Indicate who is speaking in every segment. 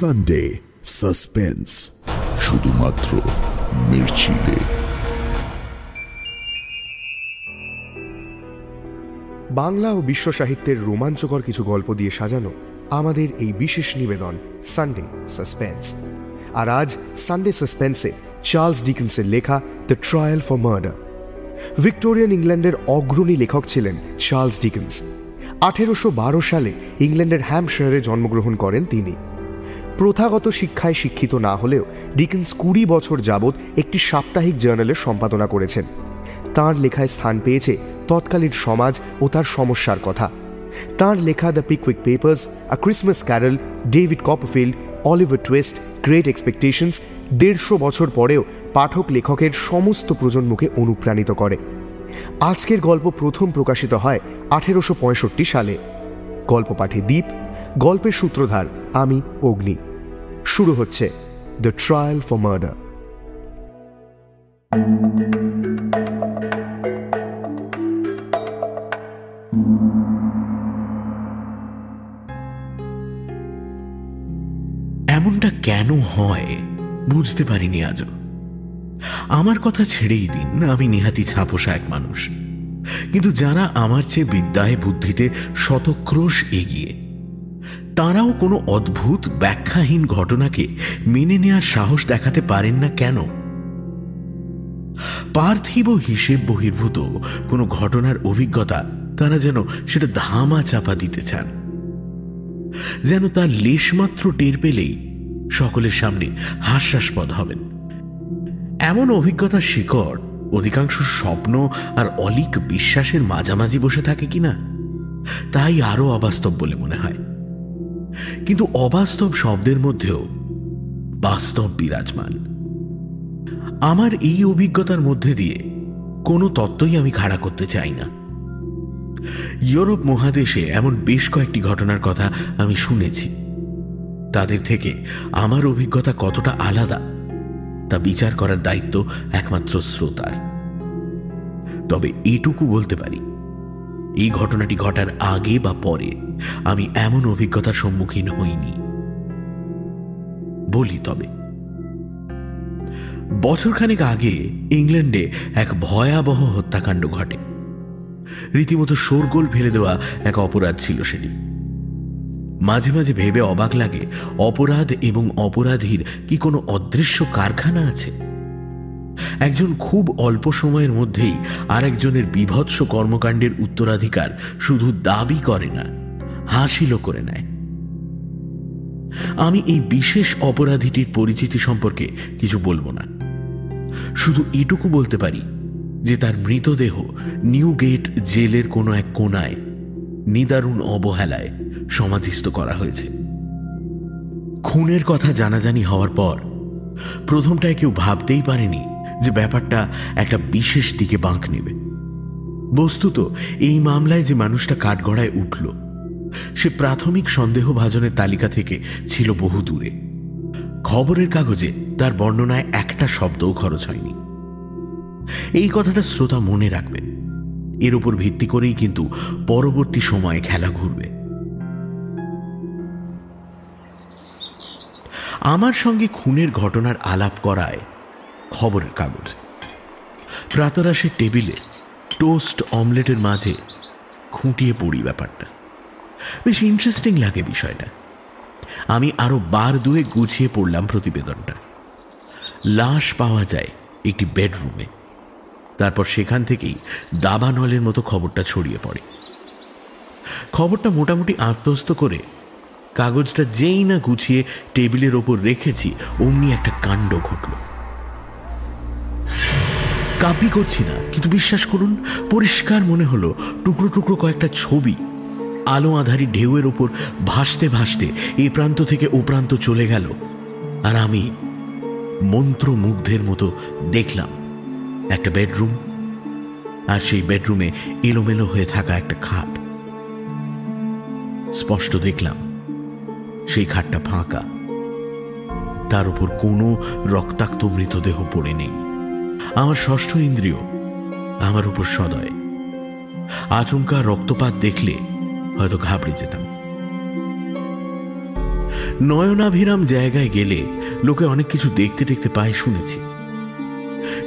Speaker 1: Sunday suspense শুধুমাত্র মির্চিলে।
Speaker 2: বাংলা ও বিশ্ব সাহিত্যের রোমাঞ্চকর কিছু গল্প দিয়ে সাজানো আমাদের এই বিশেষ নিবেদন সানডে সাসপেন্স আর আজ সানডে সাসপেন্সে চার্লস ডিকিন্সের লেখা the trial for murder Victorian ইংল্যান্ডের অগ্রণী লেখক ছিলেন চার্লস ডিকিন্স আঠেরোশো বারো সালে ইংল্যান্ডের হ্যাম্পশায়ারে জন্মগ্রহণ করেন তিনি। প্রথাগত শিক্ষায় শিক্ষিত না হলেও ডিকেন্স কুড়ি বছর যাবৎ একটি সাপ্তাহিক জার্নালের সম্পাদনা করেছেন। তার লেখায় স্থান পেয়েছে তৎকালীন সমাজ ও তার সমস্যার কথা। তার লেখা the Pickwick Papers, a Christmas Carol, David Copperfield, Oliver Twist, Great Expectations দেড়শো বছর পরেও পাঠক লেখকের সমস্ত প্রজন্মকে অনুপ্রাণিত করে। আজকের গল্প প্রথম প্রকাশিত হয় আঠেরোশো পঁয়ষট্টি সালে। গল্প পাঠে দ্বীপ গল্পের সূত্রধার আমি, অগ্নি। শুরু হচ্ছে দ্য ট্রায়াল ফর মার্ডার
Speaker 3: এমনটা কেন হয় বুঝতে পারিনি আজও। আমার কথা ছেড়েই দিন আমি নেহাতি ছাপোষা এক মানুষ। কিন্তু যারা আমার চেয়ে বিদ্যায় বুদ্ধিতে শতক্রোশ এগিয়ে তারাও কোনো অদ্ভুত, ব্যাখ্যাহীন ঘটনাকে মেনে নেওয়ার সাহস দেখাতে পারেন না কেন? পার্থিব হিসেব বহির্ভূত কোনো ঘটনার অভিজ্ঞতা তারা যেন সেটা ধামা চাপা দিতে চান। যেন তার লেশমাত্র টের পেলেই সকলের সামনে হাস্যাস্পদ হবেন। এমন অভিজ্ঞতা শিকড়, অধিকাংশ স্বপ্ন আর অলিক বিশ্বাসের মাঝামাঝি বসে থাকে কিনা? তাই আরও অবাস্তব বলে মনে হয়। কিন্তু অবাস্তব শব্দের মধ্যেও বাস্তব বিরাজমান। আমার এই অভিজ্ঞতার মধ্যে দিয়ে কোনো তত্ত্বই আমি খাড়া করতে চাই না। ইউরোপ মহাদেশে এমন বেশ কয়েকটি ঘটনার কথা আমি শুনেছি। তাদের থেকে আমার অভিজ্ঞতা কতটা আলাদা, তা বিচার করার দায়িত্ব একমাত্র শ্রোতার। তবে এটুকু বলতে পারি এই ঘটনাটি ঘটার আগে বা পরে আমি এমন অভিজ্ঞতার সম্মুখীন হইনি। বলি তবে, বছরখানেক আগে ইংল্যান্ডে এক ভয়াবহ হত্যাকাণ্ড ঘটে। রীতিমতো শোরগোল ফেলে দেওয়া এক অপরাধ ছিল সেটি। মাঝে মাঝে ভেবে অবাক লাগে, অপরাধ এবং অপরাধীর কি কোনো অদৃশ্য কারখানা আছে? একজন খুব অল্প সময়ের মধ্যেই আরেকজনের বিভৎস কর্মকাণ্ডের উত্তরাধিকার শুধু দাবি করে না, হাসিলও করে নেয়। আমি এই বিশেষ অপরাধীটির পরিচিতি সম্পর্কে কিছু বলব না। শুধু এটুকু বলতে পারি যে তার মৃতদেহ নিউ গেট জেলের কোনো এক কোনায় নিদারুণ অবহেলায় সমাধিস্থ করা হয়েছে। খুনের কথা জানাজানি হওয়ার পর প্রথমটায় কেউ ভাবতেই পারেনি যে ব্যাপারটা একটা বিশেষ দিকে বাঁক নেবে। বস্তুত, এই মামলায় যে মানুষটা কাঠগড়ায় উঠল, সে প্রাথমিক সন্দেহভাজনের তালিকা থেকে ছিল বহু দূরে। খবরের কাগজে তার বর্ণনায় একটা শব্দও খরচ হয়নি। এই কথাটা শ্রোতা মনে রাখবে এর উপর ভিত্তি করেই কিন্তু পরবর্তী সময়ে খেলা ঘুরবে। আমার সঙ্গে খুনের ঘটনার আলাপ করায় খবরের কাগজ। প্রাতরাশের টেবিলে টোস্ট অমলেটের মাঝে খুঁটিয়ে পড়ি ব্যাপারটা। বেশ ইন্টারেস্টিং লাগে বিষয়টা। আমি আরও বার দুয়ে গুছিয়ে পড়লাম প্রতিবেদনটা। লাশ পাওয়া যায় একটি বেডরুমে। তারপর সেখান থেকেই দাবানলের মতো খবরটা ছড়িয়ে পড়ে। খবরটা মোটামুটি আত্মস্থ করে কাগজটা যেই না গুছিয়ে টেবিলের ওপর রেখেছি, অমনি একটা কাণ্ড ঘটল। কাব্যি করছি না, কিন্তু বিশ্বাস করুন, পরিষ্কার মনে হলো টুকরো টুকরো কয়েকটা ছবি আলো আধারি ঢেউয়ের ওপর ভাসতে ভাসতে এ প্রান্ত থেকে ও প্রান্ত চলে গেল। আর আমি মন্ত্রমুগ্ধের মতো দেখলাম একটা বেডরুম, আর সেই বেডরুমে এলোমেলো হয়ে থাকা একটা খাট। স্পষ্ট দেখলাম সেই খাটটা ফাঁকা। তার উপর কোনো রক্তাক্ত মৃতদেহ পড়ে নেই। আমার ষষ্ঠ ইন্দ্রিয়, আমার উপর সদয়। আচমকা রক্তপাত দেখলে হয়তো ঘাবড়ে যেতাম। নয়নাভিরাম জায়গায় গেলে লোকে অনেক কিছু দেখতে দেখতে পায় শুনেছি।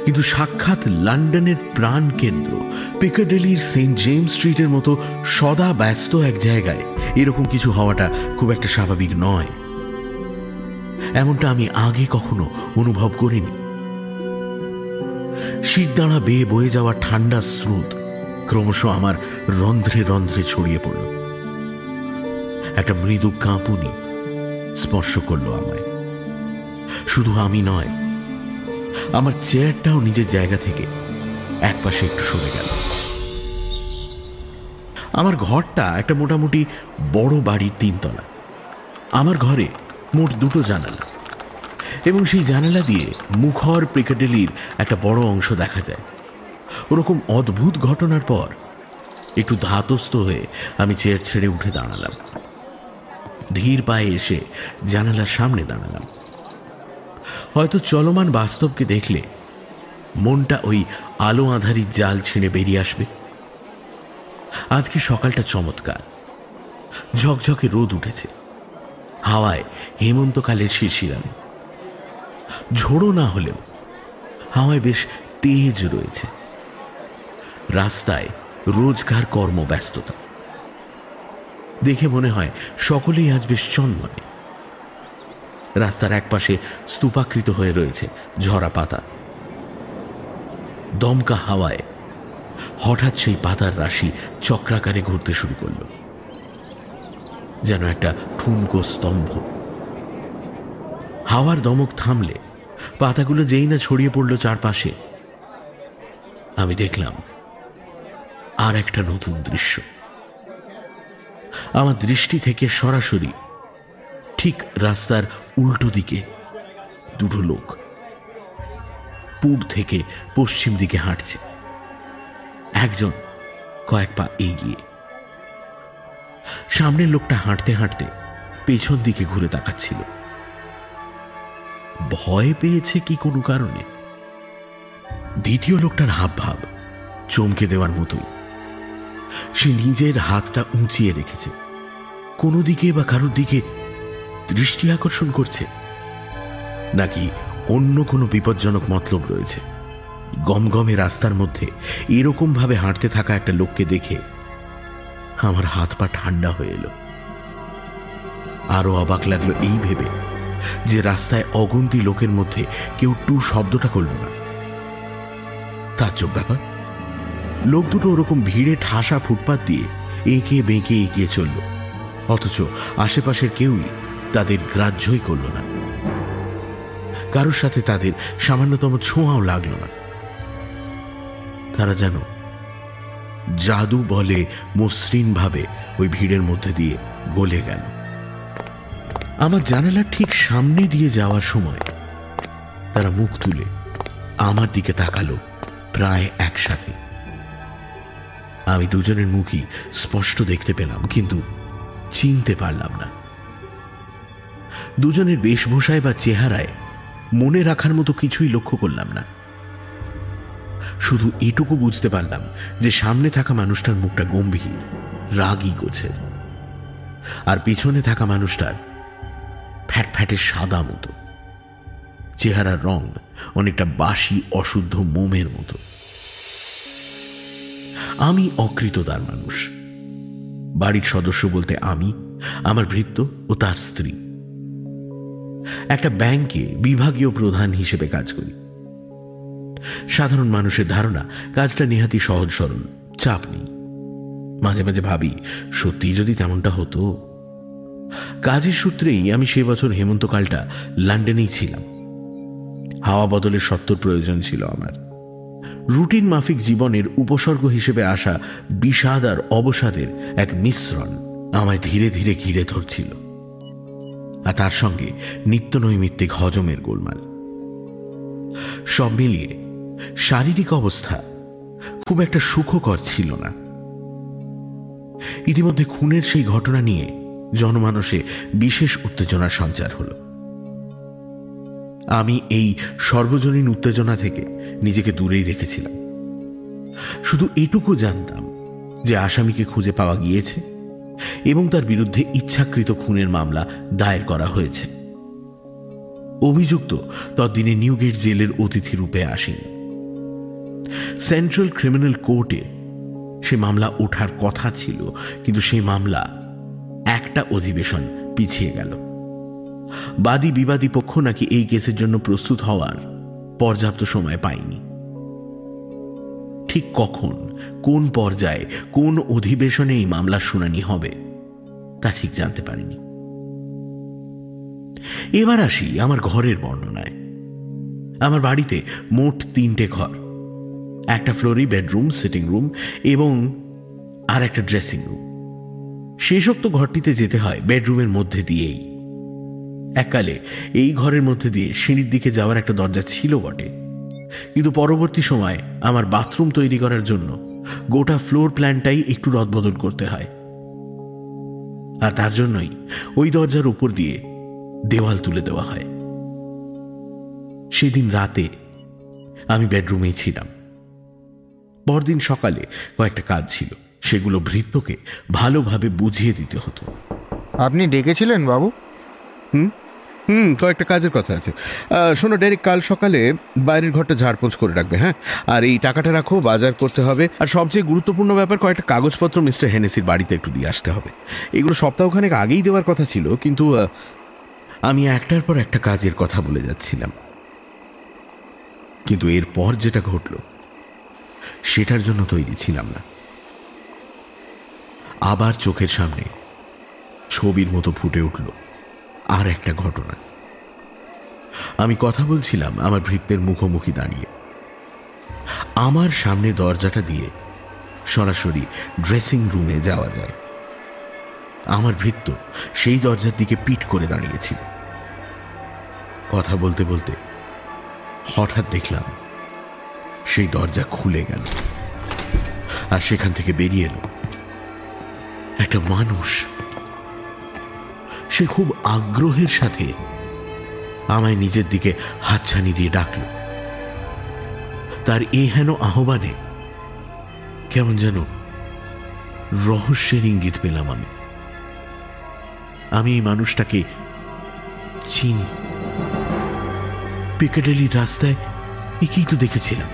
Speaker 3: কিন্তু সাক্ষাৎ লন্ডনের প্রাণ কেন্দ্র, পিকাডেলির সেন্ট জেমস স্ট্রিটের মতো সদা ব্যস্ত এক জায়গায় এরকম কিছু হওয়াটা খুব একটা স্বাভাবিক নয়। এমনটা আমি আগে কখনো অনুভব করিনি। শীতদাঁড়া বেয়ে বয়ে যাওয়া ঠান্ডা স্রোত ক্রমশ আমার রন্ধ্রে রন্ধ্রে ছড়িয়ে পড়ল। একটা মৃদু কাঁপুনি স্পর্শ করল আমায়। শুধু আমি নয়, আমার চেয়ারটাও নিজের জায়গা থেকে একপাশে একটু সরে গেল। আমার ঘরটা একটা মোটামুটি বড় বাড়ির তিনতলা। আমার ঘরে মোট দুটো জানালা। এবং সেই জানালা দিয়ে মুখর পিকাডেলির একটা বড় অংশ দেখা যায়। ওরকম অদ্ভুত ঘটনার পর একটু ধাতস্থ হয়ে আমি চেয়ার ছেড়ে উঠে দাঁড়ালাম। ধীর পায়ে এসে জানালার সামনে দাঁড়ালাম। হয়তো চলমান বাস্তবকে দেখলে মনটা ওই আলো আধারির জাল ছিঁড়ে বেরিয়ে আসবে। আজকে সকালটা চমৎকার। ঝকঝকে রোদ উঠেছে। হাওয়ায় হেমন্তকালের শিরশিরানি। ঝোড়ো না হলেও হাওয়ায় বেশ তেজ রয়েছে। রাস্তায় রোজকার কর্মব্যস্ততা দেখে মনে হয় সকলেই আজ বেশ চন্মনে। রাস্তার একপাশে স্তূপাকৃত হয়ে রয়েছে ঝরা পাতা। দমকা হাওয়ায় হঠাৎ সেই পাতার রাশি চক্রাকারে ঘুরতে শুরু করল। যেন একটা ঠুনকো স্তম্ভ। হাওয়ার দমক থামলে, পাতাগুলো যেই না ছড়িয়ে পড়ল চারপাশে, আমি দেখলাম আর একটা নতুন দৃশ্য। আমার দৃষ্টি থেকে সরাসরি ঠিক রাস্তার উল্টো দিকে দুটো লোক পূব থেকে পশ্চিম দিকে হাঁটছে। একজন কয়েক পা এগিয়ে। সামনের লোকটা হাঁটতে হাঁটতে পেছন দিকে ঘুরে তাকাচ্ছিল। ভয় পেয়েছে কি কোনো কারণে? দ্বিতীয় লোকটার হাব ভাব চমকে দেওয়ার মতোই। সে নিজের হাতটা উঁচিয়ে রেখেছে। কোনো দিকে বা কারোর দিকে দৃষ্টি আকর্ষণ করছে, নাকি অন্য কোনো বিপজ্জনক মতলব রয়েছে। গমগমে রাস্তার মধ্যে এরকম ভাবে হাঁটতে থাকা একটা লোককে দেখে আমার হাত পা ঠান্ডা হয়ে এলো। আরও অবাক লাগল এই ভেবে। যে রাস্তায় অগন্তি লোকের মধ্যে কেউ টু শব্দটা করল না। তাজ্জব ব্যাপার। লোক দুটো ওরকম ভিড়ে ঠাসা ফুটপাত দিয়ে এঁকে বেঁকে এগিয়ে চলল। অথচ আশেপাশের কেউই তাদের গ্রাহ্যই করল না। কারোর সাথে তাদের সামান্যতম ছোঁয়াও লাগল না। তারা যেন জাদু বলে মসৃণ ভাবে ওই ভিড়ের মধ্যে দিয়ে গলে গেল। আমার জানালার ঠিক সামনে দিয়ে যাওয়ার সময় তারা মুখ তুলে আমার দিকে তাকালো প্রায় একসাথে। আমি দুজনের মুখই স্পষ্ট দেখতে পেলাম, কিন্তু চিনতে পারলাম না। দুজনের বেশভূষায় বা চেহারায় মনে রাখার মতো কিছুই লক্ষ্য করলাম না। শুধু এটুকু বুঝতে পারলাম যে সামনে থাকা মানুষটার মুখটা গম্ভীর, রাগি গোছের। আর পিছনে থাকা মানুষটার ফ্যাটফ্যাটে সাদা মতো। চেহারার রং অনেকটা বাসি, অশুদ্ধ মোমের মতো। আমি অকৃতদার মানুষ। বাড়ির সদস্য বলতে আমি, আমার ভৃত্য ও তার স্ত্রী। একটা ব্যাংকে বিভাগীয় প্রধান হিসেবে কাজ করি। সাধারণ মানুষের ধারণা, কাজটা নিহাতি সহজ সরল, চাপ নেই। মাঝে মাঝে ভাবি সত্যি যদি তেমনটা হতো? কাজের সূত্রেই আমি সে বছর হেমন্তকালটা লন্ডনেই ছিলাম। হাওয়া বদলের সত্তর প্রয়োজন ছিল আমার। রুটিন মাফিক জীবনের উপসর্গ হিসেবে আসা বিষাদ আর অবসাদের এক মিশ্রণ আমায় ধীরে ধীরে ঘিরে ধরছিল। আর তার সঙ্গে নিত্য নৈমিত্তিক হজমের গোলমাল। সব মিলিয়ে শারীরিক অবস্থা খুব একটা সুখকর ছিল না। ইতিমধ্যে খুনের সেই ঘটনা নিয়ে জনমানসে বিশেষ উত্তেজনার সঞ্চার হল। আমি এই সর্বজনীন উত্তেজনা থেকে নিজেকে দূরেই রেখেছিলাম। শুধু এটুকু জানতাম যে আসামিকে খুঁজে পাওয়া গিয়েছে
Speaker 4: এবং তার বিরুদ্ধে ইচ্ছাকৃত খুনের মামলা দায়ের করা হয়েছে। অভিযুক্ত ততদিনে নিউগেট জেলের অতিথি রূপে আসেন। সেন্ট্রাল ক্রিমিনাল কোর্টে সে মামলা ওঠার কথা ছিল, কিন্তু সেই মামলা একটা অধিবেশন পিছিয়ে গেল। বাদী বিবাদী পক্ষ নাকি এই কেসের জন্য প্রস্তুত হওয়ার পর্যাপ্ত সময় পায়নি। ঠিক কখন, কোন পর্যায়ে, কোন অধিবেশনে এই মামলার শুনানি হবে, তা ঠিক জানতে পারিনি। এবার আসি আমার ঘরের বর্ণনায়। আমার বাড়িতে মোট তিনটে ঘর, একটা ফ্লোরি, বেডরুম, সিটিং রুম এবং আর একটা ড্রেসিং রুম। শেষোক্ত ঘরটিতে যেতে হয় বেডরুমের মধ্যে দিয়েই। এককালে এই ঘরের মধ্যে দিয়ে সিঁড়ির দিকে যাওয়ার একটা দরজা ছিল বটে। কিন্তু পরবর্তী সময় আমার বাথরুম তৈরি করার জন্য গোটা ফ্লোর প্ল্যানটাই একটু রদবদল করতে হয়। আর তার জন্যই ওই দরজার উপর দিয়ে দেওয়াল তুলে দেওয়া হয়। সেদিন রাতে আমি বেডরুমেই ছিলাম। পরদিন সকালে কয়েকটা কাজ ছিল। সেগুলো ভৃত্যকে ভালোভাবে বুঝিয়ে দিতে হতো।
Speaker 5: আপনি ডেকেছিলেন বাবু?
Speaker 3: হুম? হুম কয়েকটা কাজের কথা আছে। শোনো ডেরিক কাল সকালে বাইরের ঘরটা ঝাড়পোঁছ করে রাখবে হ্যাঁ? আর এই টাকাটা রাখো বাজার করতে হবে। আর সবচেয়ে গুরুত্বপূর্ণ ব্যাপার কয়েকটা কাগজপত্র মিস্টার হেনেসির বাড়িতে একটু দিয়ে আসতে হবে। এগুলো সপ্তাহখানেক আগেই দেওয়ার কথা ছিল কিন্তু আমি একটার পর একটা কাজের কথা বলে যাচ্ছিলাম। কিন্তু এরপর যেটা ঘটল সেটার জন্য তৈরি ছিলাম না। আবার চোখের সামনে ছবির মতো ফুটে উঠল। আর একটা ঘটনা। আমি কথা বলছিলাম আমার ভৃত্যের মুখোমুখি দাঁড়িয়ে। আমার সামনে দরজাটা দিয়ে সরাসরি ড্রেসিং রুমে যাওয়া যায়। আমার ভৃত্য সেই দরজার দিকে পিট করে দাঁড়িয়েছিল। কথা বলতে বলতে হঠাৎ দেখলাম সেই দরজা খুলে গেল। আর সেখান থেকে বেরিয়ে এলো। একটা মানুষ। সে খুব আগ্রহের সাথে আমায় নিজের দিকে হাতছানি দিয়ে ডাকল। তার এ হেন আহ্বানে কেমন যেন রহস্যের ইঙ্গিত পেলাম আমি। আমি এই মানুষটাকে চিনি। পিকাডেলি রাস্তায় একেই তো দেখেছিলাম।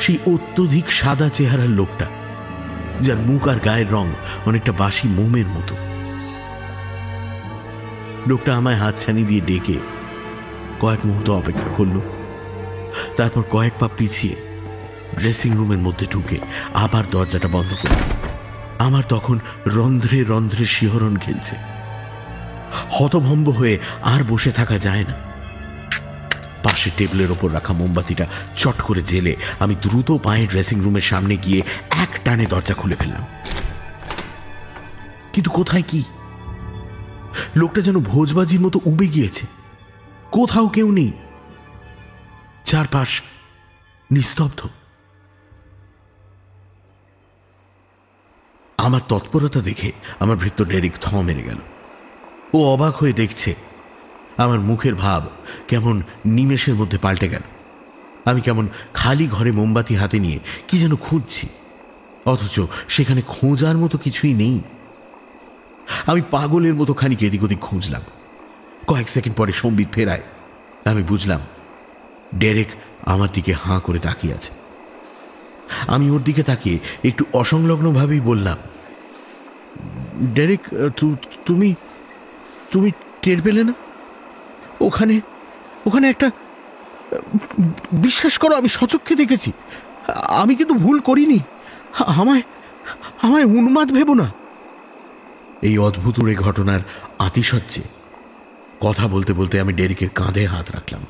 Speaker 3: সেই অত্যধিক সাদা চেহারার লোকটা। যার মুখ আর গায়ের রং অনেকটা বাসি মোমের মতো। লোকটা আমায় হাতছানি দিয়ে ডেকে কয়েক মুহূর্ত অপেক্ষা করল। তারপর কয়েক পা পিছিয়ে ড্রেসিং রুমের মধ্যে ঢুকে আবার দরজাটা বন্ধ করল। আমার তখন রন্ধ্রে রন্ধ্রে শিহরণ খেলছে। হতভম্ব হয়ে আর বসে থাকা যায় না। পাশে টেবিলের ওপর রাখা মোমবাতিটা চট করে জেলে আমি দ্রুত পায়ে ড্রেসিং রুমের সামনে গিয়ে এক টানে দরজা খুলে ফেললাম। কিন্তু কোথায় কি? লোকটা যেন ভোজবাজির মতো উবে গিয়েছে। কোথাও কেউ নেই। চারপাশ নিস্তব্ধ। আমার তৎপরতা দেখে আমার ভৃত্য ডেরিক থ মেরে গেল। ও অবাক হয়ে দেখছে আমার মুখের ভাব কেমন নিমেষের মধ্যে পাল্টে গেল। আমি কেমন খালি ঘরে মোমবাতি হাতে নিয়ে কি যেন খুঁজছি। অথচ সেখানে খোঁজার মতো কিছুই নেই। আমি পাগলের মতো খানিক এদিক ওদিক খুঁজলাম। কয়েক সেকেন্ড পরে সম্বিত ফেরায়। আমি বুঝলাম, ডেরেক আমার দিকে হাঁ করে তাকিয়ে আছে। আমি ওর দিকে তাকিয়ে একটু অসংলগ্নভাবেই বললাম, ডেরেক তুমি তুমি টের পেলে না? ওখানে ওখানে একটা, বিশ্বাস করো আমি সচক্ষে দেখেছি। আমি কিন্তু ভুল করিনি। আমায় আমায় উন্মাদ ভেবো না। এই অদ্ভুত উড়ে ঘটনার আতিশয্যে কথা বলতে বলতে আমি ডেরিকের কাঁধে হাত রাখলাম।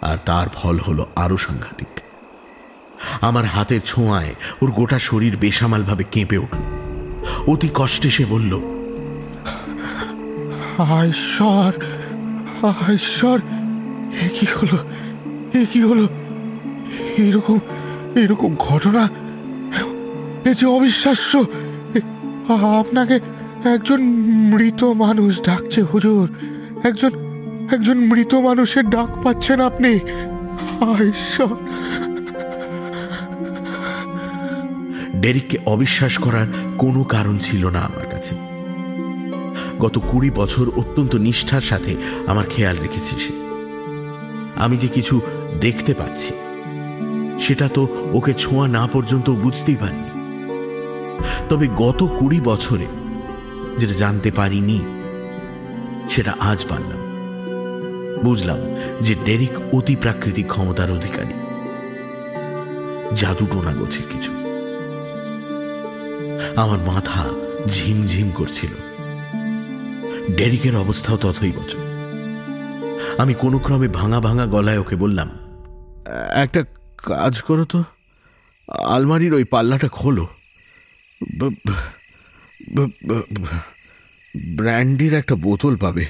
Speaker 3: আর তার ফল হলো আরও সাংঘাতিক। আমার হাতের ছোঁয়ায় ওর গোটা শরীর বেসামালভাবে কেঁপে উঠল। অতি কষ্টে সে বলল
Speaker 5: ঈশ্বর হায় ঈশ্বর এ কি হলো? এ কি হলো? এরকম এরকম ঘটনা এ যে অবিশ্বাস্য আপনাকে একজন মৃত মানুষ ডাকছে, হুজুর। একজন একজন মৃত মানুষের ডাক পাচ্ছেন আপনি।
Speaker 3: ডেরিককে অবিশ্বাস করার কোনো কারণ ছিল না আমার কাছে। গত কুড়ি বছর অত্যন্ত নিষ্ঠার সাথে আমার খেয়াল রেখেছে সে। আমি যে কিছু দেখতে পাচ্ছি, সেটা তো ওকে ছোঁয়া না পর্যন্ত বুঝতেই পারিনি। তবে গত কুড়ি বছরে যেটা জানতে পারিনি, সেটা আজ পারলাম। বুঝলাম যে ডেরিক অতি প্রাকৃতিক ক্ষমতার অধিকারী। জাদু টোনা গোছের কিছু। আমার মাথা ঝিমঝিম করছিল। ডেরিকের অবস্থাও তথই বছর আমি কোনো ক্রমে ভাঙা ভাঙা গলায় ওকে বললাম একটা কাজ করো তো। আলমারির ওই পাল্লাটা খোলো। ব্র্যান্ডির একটা বোতল পাবে।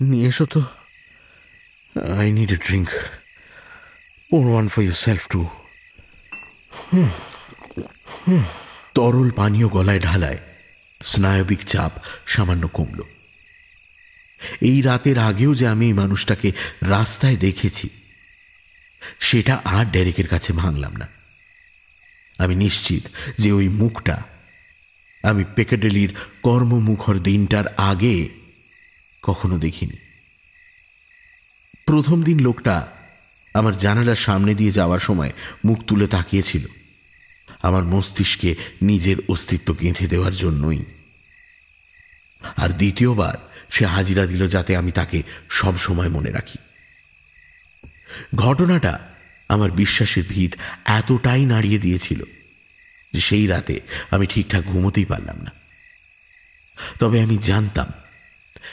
Speaker 3: নিয়ে এসো তো। I need a drink or one for yourself too তরল পানীয় গলায় ঢালায়। স্নায়বিক চাপ সামান্য কমল। এই রাতের আগেও যে আমি এই মানুষটাকে রাস্তায় দেখেছি, সেটা আর ডেরেকের কাছে ভাঙলাম না। আমি নিশ্চিত যে ওই মুখটা আমি পেকেডেলির কর্মমুখর দিনটার আগে কখনো দেখিনি। প্রথম দিন লোকটা আমার জানালার সামনে দিয়ে যাওয়ার সময় মুখ তুলে তাকিয়েছিল। আমার মস্তিষ্কে নিজের অস্তিত্ব গেঁথে দেওয়ার জন্যই। আর দ্বিতীয়বার সে হাজিরা দিল যাতে আমি তাকে সব সময় মনে রাখি। ঘটনাটা আমার বিশ্বাসের ভিত এতটাই নাড়িয়ে দিয়েছিল যে সেই রাতে আমি ঠিকঠাক ঘুমোতেই পারলাম না। তবে আমি জানতাম,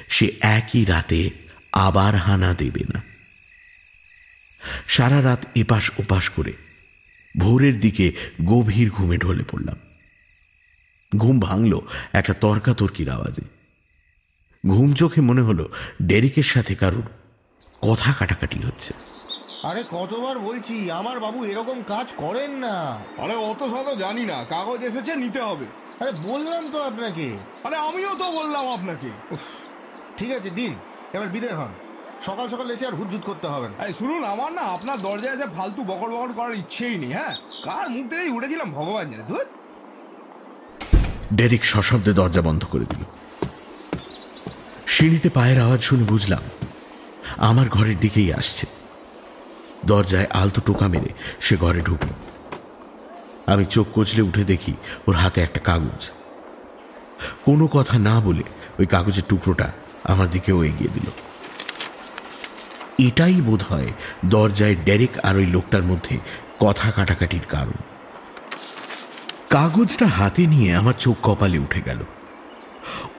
Speaker 3: সে একই রাতে আবার হানা দেবে না। সারা রাত এপাশ ওপাশ করে ভোরের দিকে গভীর ঘুমে ঢলে পড়লাম। ঘুম ভাঙল একটা তর্কাতর্কির আওয়াজে। ঘুম চোখে মনে হলো ডেরিকের সাথে কারুর কথা কাটাকাটি হচ্ছে।
Speaker 5: আরে কতবার বলছি আমার বাবু এরকম কাজ করেন না।
Speaker 6: আরে অত শত জানি না কাগজ এসেছে নিতে হবে।
Speaker 5: আরে বললাম তো আপনাকে।
Speaker 6: আরে আমিও তো বললাম আপনাকে।
Speaker 5: ঠিক আছে দিন এবার বিদায় হন। সকাল সকাল এসে আর হুজুত করতে হবে না।
Speaker 6: আরে শুনুন আমার না আপনার দরজায় এসে ফালতু বকর বকর করার ইচ্ছেই নেই হ্যাঁ? কার মুখ থেকেই উঠেছিলাম ভগবান জানে ধুর।
Speaker 3: ডেরিক সশব্দে দরজা বন্ধ করে দিল। সিঁড়িতে পায়ের আওয়াজ শুনে বুঝলাম আমার ঘরের দিকেই আসছে। দরজায় আলতো টোকা মেরে সে ঘরে ঢুকল। আমি চোখ কচলে উঠে দেখি ওর হাতে একটা কাগজ। কোনো কথা না বলে ওই কাগজের টুকরোটা আমার দিকেও এগিয়ে দিল। এটাই বোধ হয় দরজায় ডেরেক আর ওই লোকটার মধ্যে কথা কাটাকাটির কারণ। কাগজটা হাতে নিয়ে আমার চোখ কপালে উঠে গেল।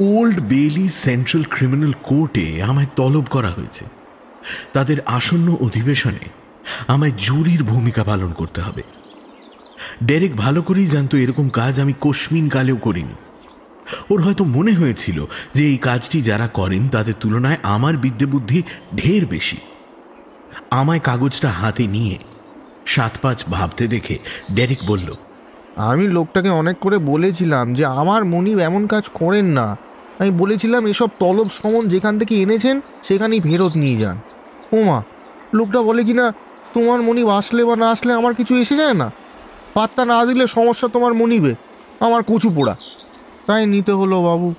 Speaker 3: ওল্ড বেলি সেন্ট্রাল ক্রিমিনাল কোর্টে আমায় তলব করা হয়েছে। তাদের আসন্ন অধিবেশনে আমায় জুরির ভূমিকা পালন করতে হবে। ডেরেক ভালো করেই জানতো এরকম কাজ আমি কশ্মিন কালেও করিনি। ওর হয়তো মনে হয়েছিল যে এই কাজটি যারা করেন তাদের তুলনায় আমার বিদ্যে বুদ্ধি ঢের বেশি। আমায় কাগজটা হাতে নিয়ে সাত পাঁচ ভাবতে দেখে ডেরেক বলল,
Speaker 5: আমি লোকটাকে অনেক করে বলেছিলাম যে আমার মনিব এমন কাজ করেন না। আমি বলেছিলাম এসব তলব সমন যেখান থেকে এনেছেন সেখানেই ফেরত নিয়ে যান। ওমা, লোকটা বলে কি না তোমার মনিব আসলে বা না আসলে আমার কিছু এসে যায় না? পাত্তা না দিলে সমস্যা তোমার মনিবে আমার কচু পোড়া। তাই নিতে হলো বাবু।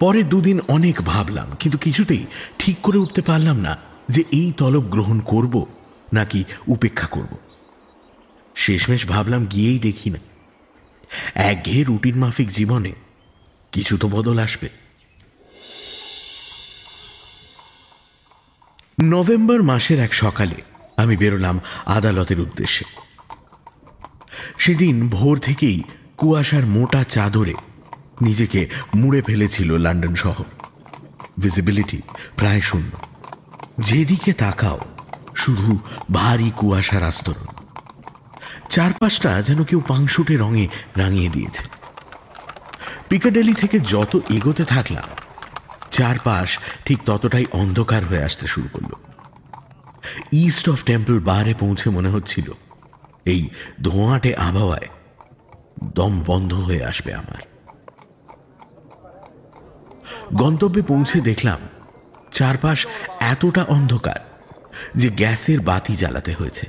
Speaker 3: পরে দুদিন অনেক ভাবলাম, কিন্তু কিছুতেই ঠিক করে উঠতে পারলাম না যে এই তলব গ্রহণ করব নাকি উপেক্ষা করব। শেষমেশ ভাবলাম গিয়েই দেখি না। একঘেয়ে রুটিন মাফিক জীবনে কিছু তো বদল আসবে। নভেম্বর মাসের এক সকালে আমি বেরোলাম আদালতের উদ্দেশ্যে। সেদিন ভোর থেকেই কুয়াশার মোটা চাদরে নিজেকে মুড়ে ফেলেছিল লন্ডন শহর। ভিজিবিলিটি প্রায় শূন্য। যেদিকে তাকাও, শুধু ভারী কুয়াশার আস্তরণ। চারপাশটা যেন কেউ পাংশুটে রঙে রাঙিয়ে দিয়েছে। পিকাডেলি থেকে যত এগোতে থাকলাম চারপাশ ঠিক ততটাই অন্ধকার হয়ে আসতে শুরু করল। ইস্ট অফ টেম্পল বারে পৌঁছে মনে হচ্ছিল, এই ধোঁয়াটে আবহাওয়ায় দম বন্ধ হয়ে আসবে আমার। গন্তব্যে পৌঁছে দেখলাম, চারপাশ এতটা অন্ধকার যে গ্যাসের বাতি জ্বালাতে হয়েছে।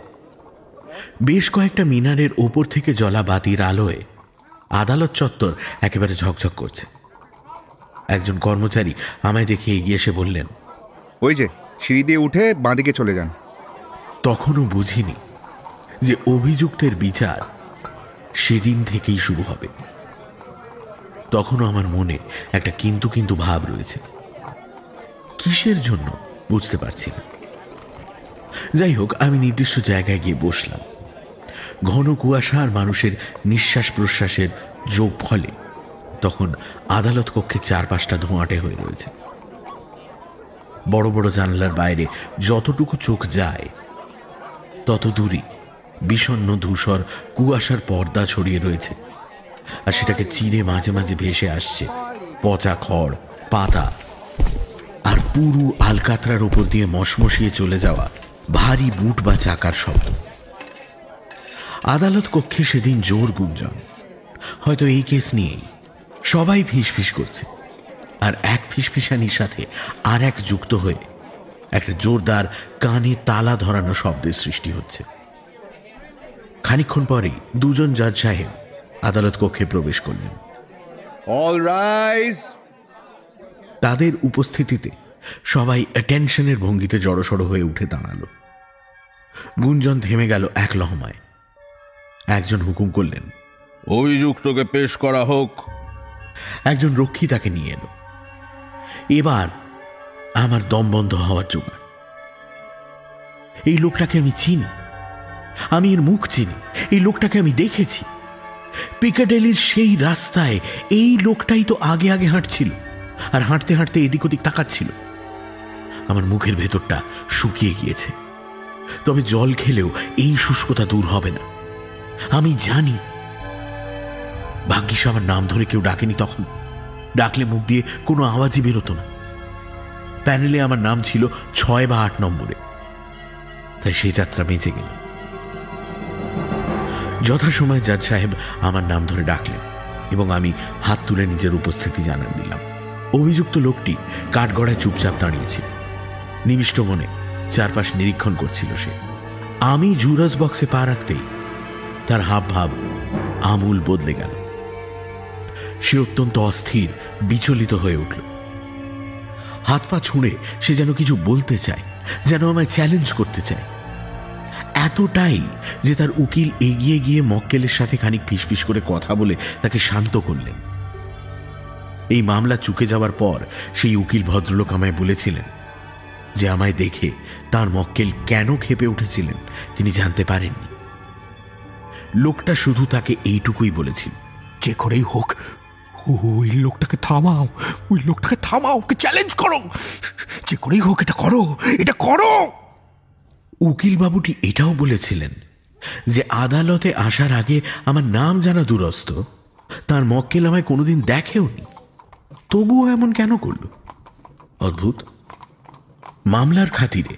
Speaker 3: বেশ কয়েকটা মিনারের ওপর থেকে জলা বাতির আলোয় আদালত চত্বর একেবারে ঝকঝক করছে। একজন কর্মচারী আমায় দেখে এগিয়ে এসে বললেন
Speaker 7: ওই যে সিঁড়ি দিয়ে উঠে বাঁদিকে চলে যান।
Speaker 3: তখনও বুঝিনি যে অভিযুক্তের বিচার সেদিন থেকেই শুরু হবে। তখনও আমার মনে একটা কিন্তু কিন্তু ভাব রয়েছে। কিসের জন্য বুঝতে পারছি না। যাই হোক আমি নির্দিষ্ট জায়গায় গিয়ে বসলাম। ঘন কুয়াশা আর মানুষের নিঃশ্বাস প্রশ্বাসের যোগ ফলে তখন আদালত কক্ষে চারপাশটা ধোঁয়াটে হয়ে রয়েছে। বড় বড় জানলার বাইরে যতটুকু চোখ যায় তত দূরই বিষণ্ন ধূসর কুয়াশার পর্দা ছড়িয়ে রয়েছে আর সেটাকে চিরে মাঝে মাঝে ভেসে আসছে পচা খড়, পাতা আর পুরু আলকাতরার উপর দিয়ে মশমশিয়ে চলে যাওয়া ভারী বুট বা চাকার শব্দ। আদালত কক্ষে সেদিন জোর গুঞ্জন। হয়তো এই কেস নিয়েই সবাই ফিসফিস করছে। আর এক ফিসফিসানির সাথে আর এক যুক্ত হয়ে একটা জোরদার কানে তালা ধরানো শব্দের সৃষ্টি হচ্ছে। খানিক্ষণ পরেই দুজন জাজ সাহেব আদালত কক্ষে প্রবেশ করলেন।
Speaker 7: অল রাইজ
Speaker 3: তাদের উপস্থিতিতে সবাই অ্যাটেনশনের ভঙ্গিতে জড়সড় হয়ে উঠে দাঁড়াল। গুঞ্জন থেমে গেল এক লহমায়। একজন হুকুম করলেন
Speaker 8: অভিযুক্তকে পেশ করা হোক।
Speaker 3: একজন রক্ষী তাকে নিয়ে এলো। এবার আমার দম বন্ধ হওয়ার জোগাড় এই লোকটাকে আমি চিনি। আমি এর মুখ চিনি। এই লোকটাকে আমি দেখেছি। পিকাডেলির সেই রাস্তায় এই লোকটাই তো আগে আগে হাঁটছিল আর হাঁটতে হাঁটতে এদিক ওদিক তাকাচ্ছিল। আমার মুখের ভেতরটা শুকিয়ে গিয়েছে। তবে জল খেলেও এই শুষ্কতা দূর হবে না। আমি জানি ভাগ্যিস আমার নাম ধরে কেউ ডাকেনি তখন। ডাকলে মুখ দিয়ে কোনো আওয়াজই বেরোতো না। প্যানেলে আমার নাম ছিল ছয় বা আট নম্বরে। তাই সেই যাত্রা বেঁচে গেল। যথাসময় জাজ সাহেব আমার নাম ধরে ডাকলেন এবং আমি হাত তুলে নিজের উপস্থিতি জানান দিলাম। অভিযুক্ত লোকটি কাঠগড়ায় চুপচাপ দাঁড়িয়েছিল। নিবিষ্ট মনে চারপাশ নিরীক্ষণ করছিল সে। আমি জুরাস বক্সে পা রাখতেই তার হাব ভাব আমূল বদলে গেল। সে অত্যন্ত অস্থির, বিচলিত হয়ে উঠল। হাত পা ছুঁড়ে সে যেন কিছু বলতে চায়, যেন আমায় চ্যালেঞ্জ করতে চায়। এতটাই যে তার উকিল এগিয়ে গিয়ে মক্কেলের সাথে খানিক ফিসফিস করে কথা বলে তাকে শান্ত করলেন। এই মামলা চুকে যাওয়ার পর সেই উকিল ভদ্রলোক আমায় বলেছিলেন যে আমায় দেখে তার মক্কেল কেন খেপে উঠেছিলেন তিনি জানতে পারেননি। লোকটা শুধু তাকে এইটুকুই বলেছিল।
Speaker 5: যে করেই হোক ওই লোকটাকে থামাও, ওই লোকটাকে থামাও, ওকে চ্যালেঞ্জ করো। যে করেই হোক এটা করো এটা করো।
Speaker 3: উকিলবাবুটি এটাও বলেছিলেন যে আদালতে আসার আগে আমার নাম জানা দুরস্ত, তার মক্কেল আমায় কোনোদিন দেখেওনি। তবুও এমন কেন করল? অদ্ভুত। মামলার খাতিরে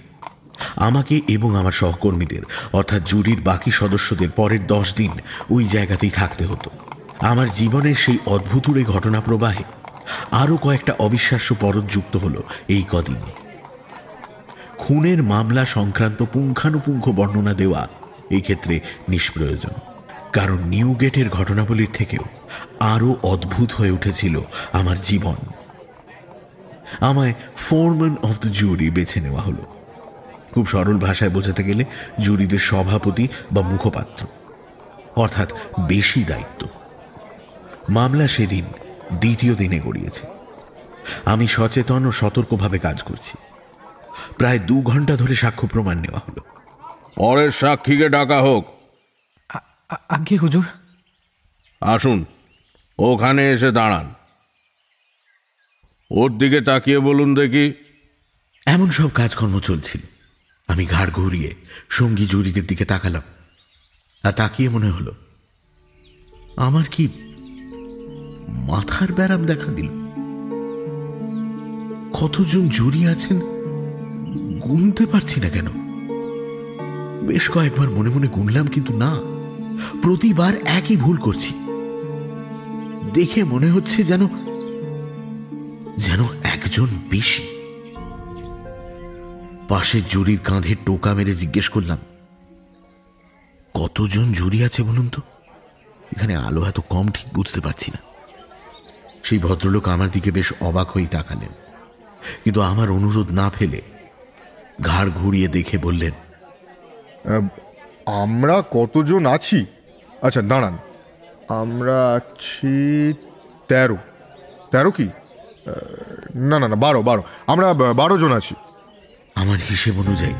Speaker 3: আমাকে এবং আমার সহকর্মীদের, অর্থাৎ জুরির বাকি সদস্যদের পরের দশ দিন ওই জায়গাতেই থাকতে হতো। আমার জীবনের সেই অদ্ভুতুরে ঘটনা প্রবাহে আরও কয়েকটা অবিশ্বাস্য পরত যুক্ত হলো এই কদিনে। খুনের মামলা সংক্রান্ত পুঙ্খানুপুঙ্খ বর্ণনা দেওয়া এই ক্ষেত্রে নিষ্প্রয়োজন। কারণ নিউ গেটের ঘটনাবলীর থেকেও আরও অদ্ভুত হয়ে উঠেছিল আমার জীবন। আমায় ফোরম্যান অফ দ্য জুরি বেছে নেওয়া হলো। খুব সরল ভাষায় বোঝাতে গেলে জুরিদের সভাপতি বা মুখপাত্র, অর্থাৎ বেশি দায়িত্ব। মামলা সেদিন দ্বিতীয় দিনে গড়িয়েছে। আমি সচেতন ও সতর্কভাবে কাজ করছি। প্রায় দু ঘণ্টা ধরে সাক্ষ্য প্রমাণ নেওয়া হলো।
Speaker 8: পরের সাক্ষীকে ডাকা হোক।
Speaker 9: আগে হুজুর।
Speaker 8: আসুন ওখানে এসে দাঁড়ান। ওর দিকে তাকিয়ে বলুন দেখি।
Speaker 3: এমন সব কাজকর্ম চলছিল। আমি ঘাড় ঘুরিয়ে সঙ্গী জুরিদের দিকে তাকালাম। আর তাকিয়ে মনে হলো আমার কি মাথার ব্যারাম দেখা দিল। কতজন জুরি আছেন, গুনতে পারছি না কেন। বেশ কয়েকবার মনে মনে গুনলাম, কিন্তু না, প্রতিবার একই ভুল করছি। দেখে মনে হচ্ছে যেন যেন একজন বেশি। পাশের জুরির কাঁধে টোকা মেরে জিজ্ঞেস করলাম, কতজন জুড়ি আছে বলুন তো? এখানে আলো এত কম, ঠিক বুঝতে পারছি না। সেই ভদ্রলোক আমার দিকে বেশ অবাক হয়েই তাকালেন। কিন্তু আমার অনুরোধ না ফেলে ঘাড় ঘুরিয়ে দেখে বললেন
Speaker 5: আমরা কতজন আছি? আচ্ছা দাঁড়ান। আমরা আছি তেরো। তেরো কি? না না না বারো বারো। আমরা বারো জন আছি।
Speaker 3: আমার হিসেব অনুযায়ী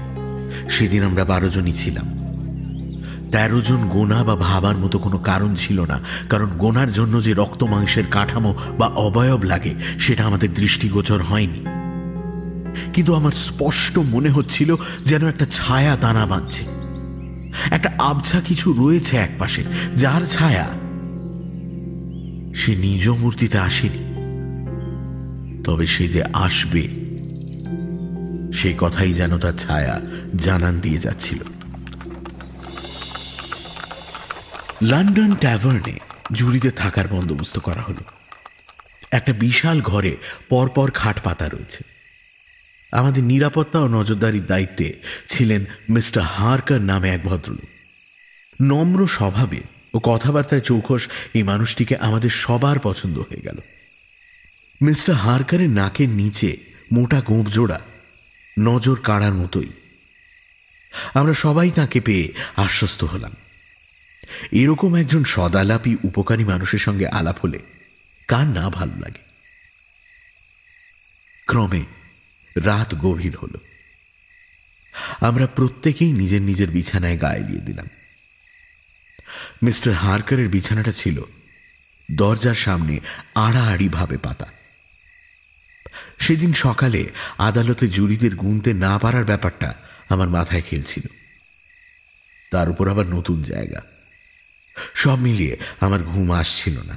Speaker 3: সেদিন আমরা বারো জনই ছিলাম। তেরো জন গোনা বা ভাবার মতো কোনো কারণ ছিল না, কারণ গোনার জন্য যে রক্ত মাংসের কাঠামো বা অবয়ব লাগে, সেটা আমাদের দৃষ্টিগোচর হয়নি। কিন্তু আমার স্পষ্ট মনে হচ্ছিল যেন একটা ছায়া দানা বাঁধছে। একটা আবছা কিছু রয়েছে একপাশে, যার ছায়া সে নিজ মূর্তিতে আসেনি। তবে সে যে আসবে সেই কথাই যেন তার ছায়া জানান দিয়ে যাচ্ছিল। লন্ডন ট্যাভার্নে জুড়িতে থাকার বন্দোবস্ত করা হলো। একটা বিশাল ঘরে পরপর খাট পাতা রয়েছে। আমাদের নিরাপত্তা ও নজরদারির দায়িত্বে ছিলেন মিস্টার হারকার নামে এক ভদ্রলোক। নম্র স্বভাবে ও কথাবার্তায় চৌখস এই মানুষটিকে আমাদের সবার পছন্দ হয়ে গেল। মিস্টার হারকারের নাকের নিচে মোটা গোঁপ জোড়া নজর কাড়ার মতোই। আমরা সবাই তাকে পেয়ে আশ্বস্ত হলাম। এরকম একজন সদালাপী উপকারী মানুষের সঙ্গে আলাপ হলে কার না ভালো লাগে? ক্রমে রাত গভীর হল। আমরা প্রত্যেকেই নিজের নিজের বিছানায় গায়ে দিয়ে দিলাম। মিস্টার হারকারের বিছানাটা ছিল দরজার সামনে আড়াআড়ি ভাবে পাতা। সেদিন সকালে আদালতে জুরিদের গুনতে না পারার ব্যাপারটা আমার মাথায় খেলছিল। তার উপর আবার নতুন জায়গা। সব মিলিয়ে আমার ঘুম আসছিল না।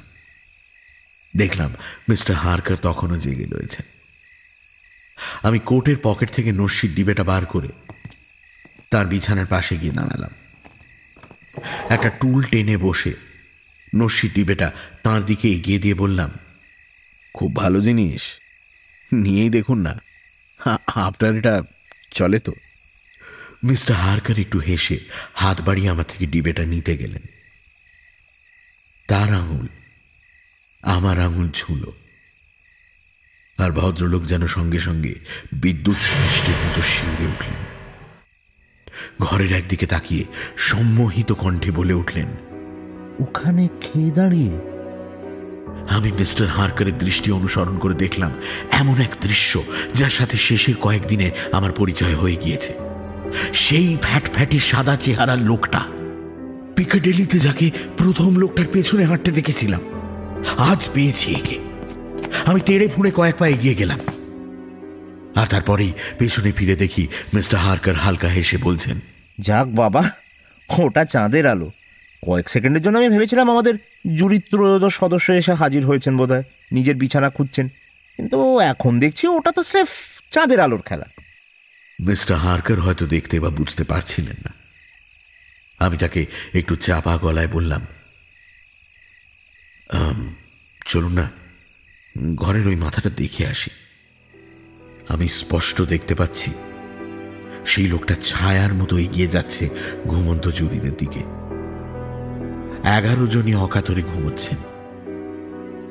Speaker 3: দেখলাম মিস্টার হারকার তখনও জেগে রয়েছেন আমি কোটের পকেট থেকে নস্যির ডিবেটা বার করে তার বিছানার পাশে গিয়ে দাঁড়ালাম। একটা টুল টেনে বসে নস্যির ডিবেটা তার দিকে এগিয়ে দিয়ে বললাম, খুব ভালো জিনিস। নিয়েই দেখুন না। আপনার এটা চলে তো? মিস্টার হারকার একটু হেসে হাত বাড়িয়ে আমার থেকে ডিবেটা নিতে গেলেন। তার আঙুল, আমার আঙুল ছুলো। আর ভদ্রলোক যেন সঙ্গে সঙ্গে বিদ্যুৎ সৃষ্টির মতো শিউরে উঠলেন। ঘরের একদিকে তাকিয়ে সম্মোহিত কণ্ঠে বলে উঠলেন,
Speaker 10: ওখানে কে দাঁড়িয়ে?
Speaker 3: আমি মিস্টার হারকারের দৃষ্টি অনুসরণ করে দেখলাম এমন এক দৃশ্য যার সাথে শেষের কয়েকদিনে আমার পরিচয় হয়ে গিয়েছে। সেই ফ্যাট ফ্যাটি সাদা চেহারার লোকটা। পিকাডেলিতে যাকে প্রথম লোকটার পেছনে হাঁটতে দেখেছিলাম। আজ পেয়েছি একে। আমি তেড়ে ফুঁড়ে কয়েক পা এগিয়ে গেলাম। আর তারপরেই পেছনে ফিরে দেখি মিস্টার হারকার হালকা হেসে বলছেন
Speaker 10: যাক বাবা ওটা চাঁদের আলো। কয়েক সেকেন্ডের জন্য আমি ভেবেছিলাম আমাদের জুরি ত্রয়োদশ সদস্য এসে হাজির হয়েছেন বোধহয় নিজের বিছানা খুঁজছেন। কিন্তু এখন দেখছি ওটা তো স্রেফ চাঁদের আলোর খেলা।
Speaker 3: মিস্টার হারকার হয়তো দেখতে বা বুঝতে পারছিলেন না। আমি তাকে একটু চাপা গলায় বললাম চলুন না, ঘরের ওই মাথাটা দেখে আসি। আমি স্পষ্ট দেখতে পাচ্ছি, সেই লোকটা ছায়ার মতো এগিয়ে যাচ্ছে ঘুমন্ত জুরিদের দিকে। এগারো জনই অকাতরে ঘুমোচ্ছেন।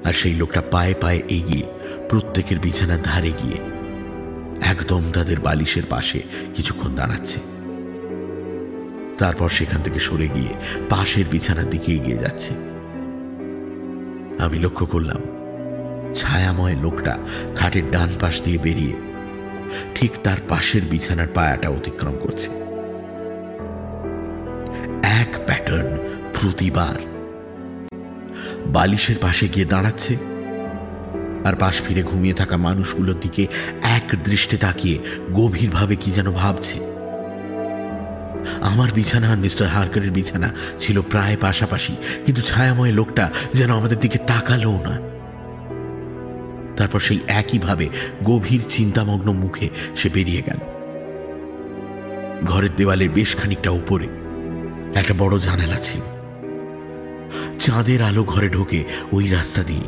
Speaker 3: আর সেই লোকটা পায়ে পায়ে এগিয়ে প্রত্যেকের বিছানার ধারে গিয়ে একদম তাদের বালিশের পাশে কিছুক্ষণ দাঁড়াচ্ছে। তারপর সেখান থেকে সরে গিয়ে পাশের বিছানার দিকে এগিয়ে যাচ্ছে। আমি লক্ষ্য করলাম, ছায়াময় লোকটা খাটের ডান পাশ দিয়ে বেরিয়ে ঠিক তার পাশের বিছানার পায়াটা অতিক্রম করছে। এক প্যাটার্ন প্রতিবার বালিশের পাশে গিয়ে দাঁড়াচ্ছে আর পাশ ফিরে ঘুমিয়ে থাকা মানুষগুলোর দিকে এক দৃষ্টে তাকিয়ে গভীরভাবে কি যেন ভাবছে। আমার বিছানা আর মিস্টার হারকারের বিছানা ছিল প্রায় পাশাপাশি, কিন্তু ছায়াময় লোকটা যেন আমাদের দিকে তাকালো না। তারপর সেই একইভাবে গভীর চিন্তামগ্ন মুখে সে বেরিয়ে গেল। ঘরের দেওয়ালের বেশ খানিকটা উপরে একটা বড় জানালা ছিল। চাঁদের আলো ঘরে ঢোকে ওই রাস্তা দিয়ে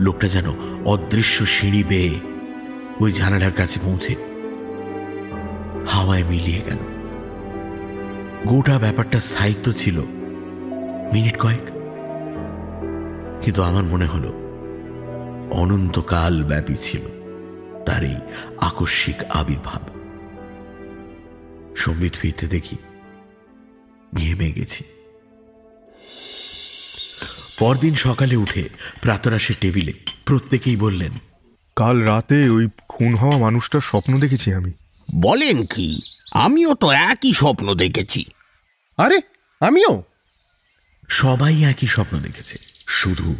Speaker 3: লোকটা যেন অদৃশ্য সিঁড়ি বেয়ে ওই জানালার কাছে পৌঁছে হাওয়ায় মিলিয়ে গেল। গোটা ব্যাপারটা স্থায়িত্ব ছিল। মিনিট কয়েক। কিন্তু আমার মনে হলো অনন্তকাল ব্যাপী ছিল তার এই আকস্মিক আবির্ভাব। সম্বিত ফিরতে দেখি, ঘেমে গেছি। পরদিন সকালে উঠে প্রাতরাশের টেবিলে প্রত্যেকেই বললেন,
Speaker 5: কাল রাতে ওই খুন হওয়া মানুষটার স্বপ্ন দেখেছি আমি।
Speaker 11: বলেন কি আমিও তো একই স্বপ্ন দেখেছি।
Speaker 5: আরে আমিও?
Speaker 3: সবাই একই স্বপ্ন দেখেছে শুধু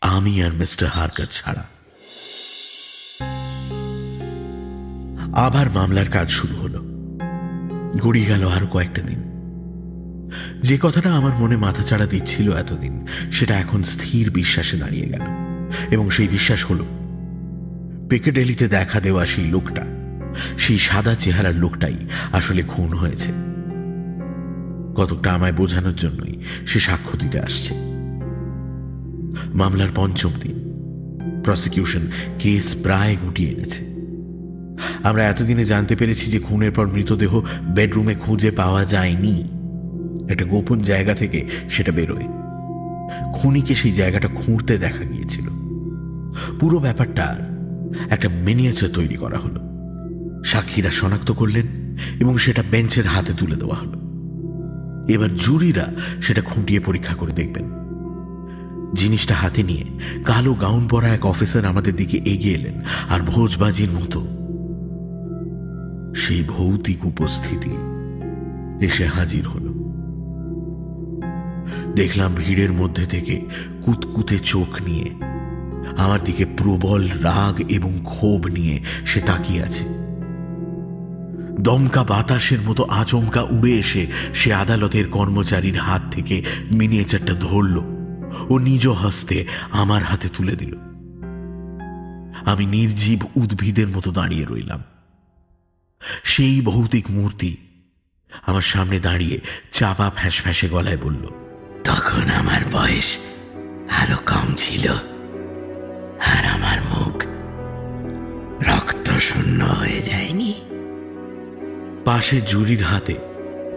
Speaker 3: আমি আর মিস্টার হারকার ছাড়া। আবার মামলার কাজ শুরু হলো। গড়িয়ে গেল আরও কয়েকটা দিন। যে কথাটা আমার মনে মাথা চাড়া দিচ্ছিল এতদিন সেটা এখন স্থির বিশ্বাসে দাঁড়িয়ে গেল। এবং সেই বিশ্বাস হল পেকেডেলিতে দেখা দেওয়া সেই লোকটা সেই সাদা চেহারার লোকটাই আসলে খুন হয়েছে। কতকটা আমায় বোঝানোর জন্যই সে সাক্ষ্য দিতে আসছে। মামলার পঞ্চম দিন প্রসিকিউশন কেস প্রায় গুটিয়ে এনেছে। আমরা এতদিনে জানতে পেরেছি যে খুনের পর মৃতদেহ বেডরুমে খুঁজে পাওয়া যায়নি। একটা গোপন জায়গা থেকে সেটা বেরোয়। খুনিকে সেই জায়গাটা খুঁড়তে দেখা গিয়েছিল। পুরো ব্যাপারটা একটা মিনিয়েচার তৈরি করা হলো। সাক্ষীরা শনাক্ত করলেন এবং সেটা বেঞ্চের হাতে তুলে দেওয়া হলো। এবার জুরিরা সেটা খুঁটিয়ে পরীক্ষা করে দেখবেন। জিনিসটা হাতে নিয়ে কালো গাউন পরা এক অফিসার আমাদের দিকে এগিয়ে এলেন আর ভোজবাজির মতো। সেই ভৌতিক উপস্থিতি এসে হাজির হল। দেখলাম ভিড়ের মধ্যে থেকে কুতকুতে চোখ নিয়ে আমার দিকে প্রবল রাগ এবং ক্ষোভ নিয়ে সে তাকিয়ে আছে। দমকা বাতাসের মতো আচমকা উড়ে এসে সে আদালতের কর্মচারীর হাত থেকে মিনিয়েচারটা ধরল। ও নিজ হস্তে আমার হাতে তুলে দিল। আমি নির্জীব উদ্ভিদের মতো দাঁড়িয়ে রইলাম। সেই ভৌতিক মূর্তি আমার সামনে দাঁড়িয়ে চাপা ফ্যাঁস ফ্যাঁসে গলায় বলল,
Speaker 11: তখন আমার বয়স আরও কম ছিল আর আমার মুখ রক্ত শূন্য হয়ে যায়নি।
Speaker 3: পাশে জুরির হাতে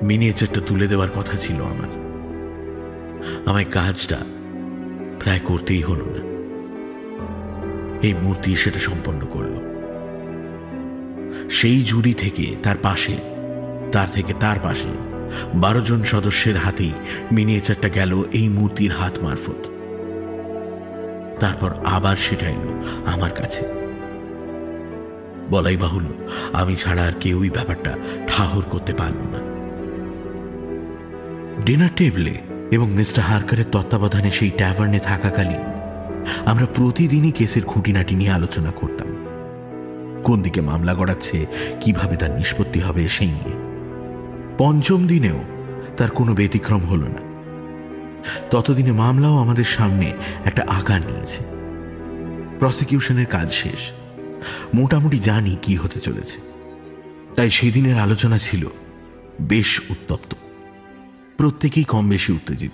Speaker 3: মিনিয়েচারটা তুলে দেওয়ার কথা ছিল আমার। আমায় কাজটা প্রায় করতেই হলো না। এই মূর্তি সেটা সম্পন্ন করল। সেই জুরি থেকে তার পাশে, তার থেকে তার পাশে বারো জন সদস্যের হাতেই মিনিয়েচারটা গেল এই মূর্তির হাত মারফত। তারপর আবার সেটা এলো আমার কাছে। বলাই বাহুল্য। আমি ছাড়া আর কেউই ব্যাপারটা ঠাহর করতে পারল না। ডিনার টেবলে এবং মিস্টার হারকারের তত্ত্বাবধানে সেই ট্যাভার্নে থাকাকালীন আমরা প্রতিদিনই কেসের খুঁটিনাটি নিয়ে আলোচনা করতাম। কোন দিকে মামলা গড়াচ্ছে, কীভাবে তার নিষ্পত্তি হবে সেই নিয়ে। পঞ্চম দিনেও তার কোনো ব্যতিক্রম হল না। ততদিনে মামলাও আমাদের সামনে একটা আকার নিয়েছে। প্রসিকিউশনের কাজ শেষ। মোটামুটি জানি কি হতে চলেছে। তাই সেদিনের আলোচনা ছিল বেশ উত্তপ্ত। প্রত্যেকেই কম বেশি উত্তেজিত।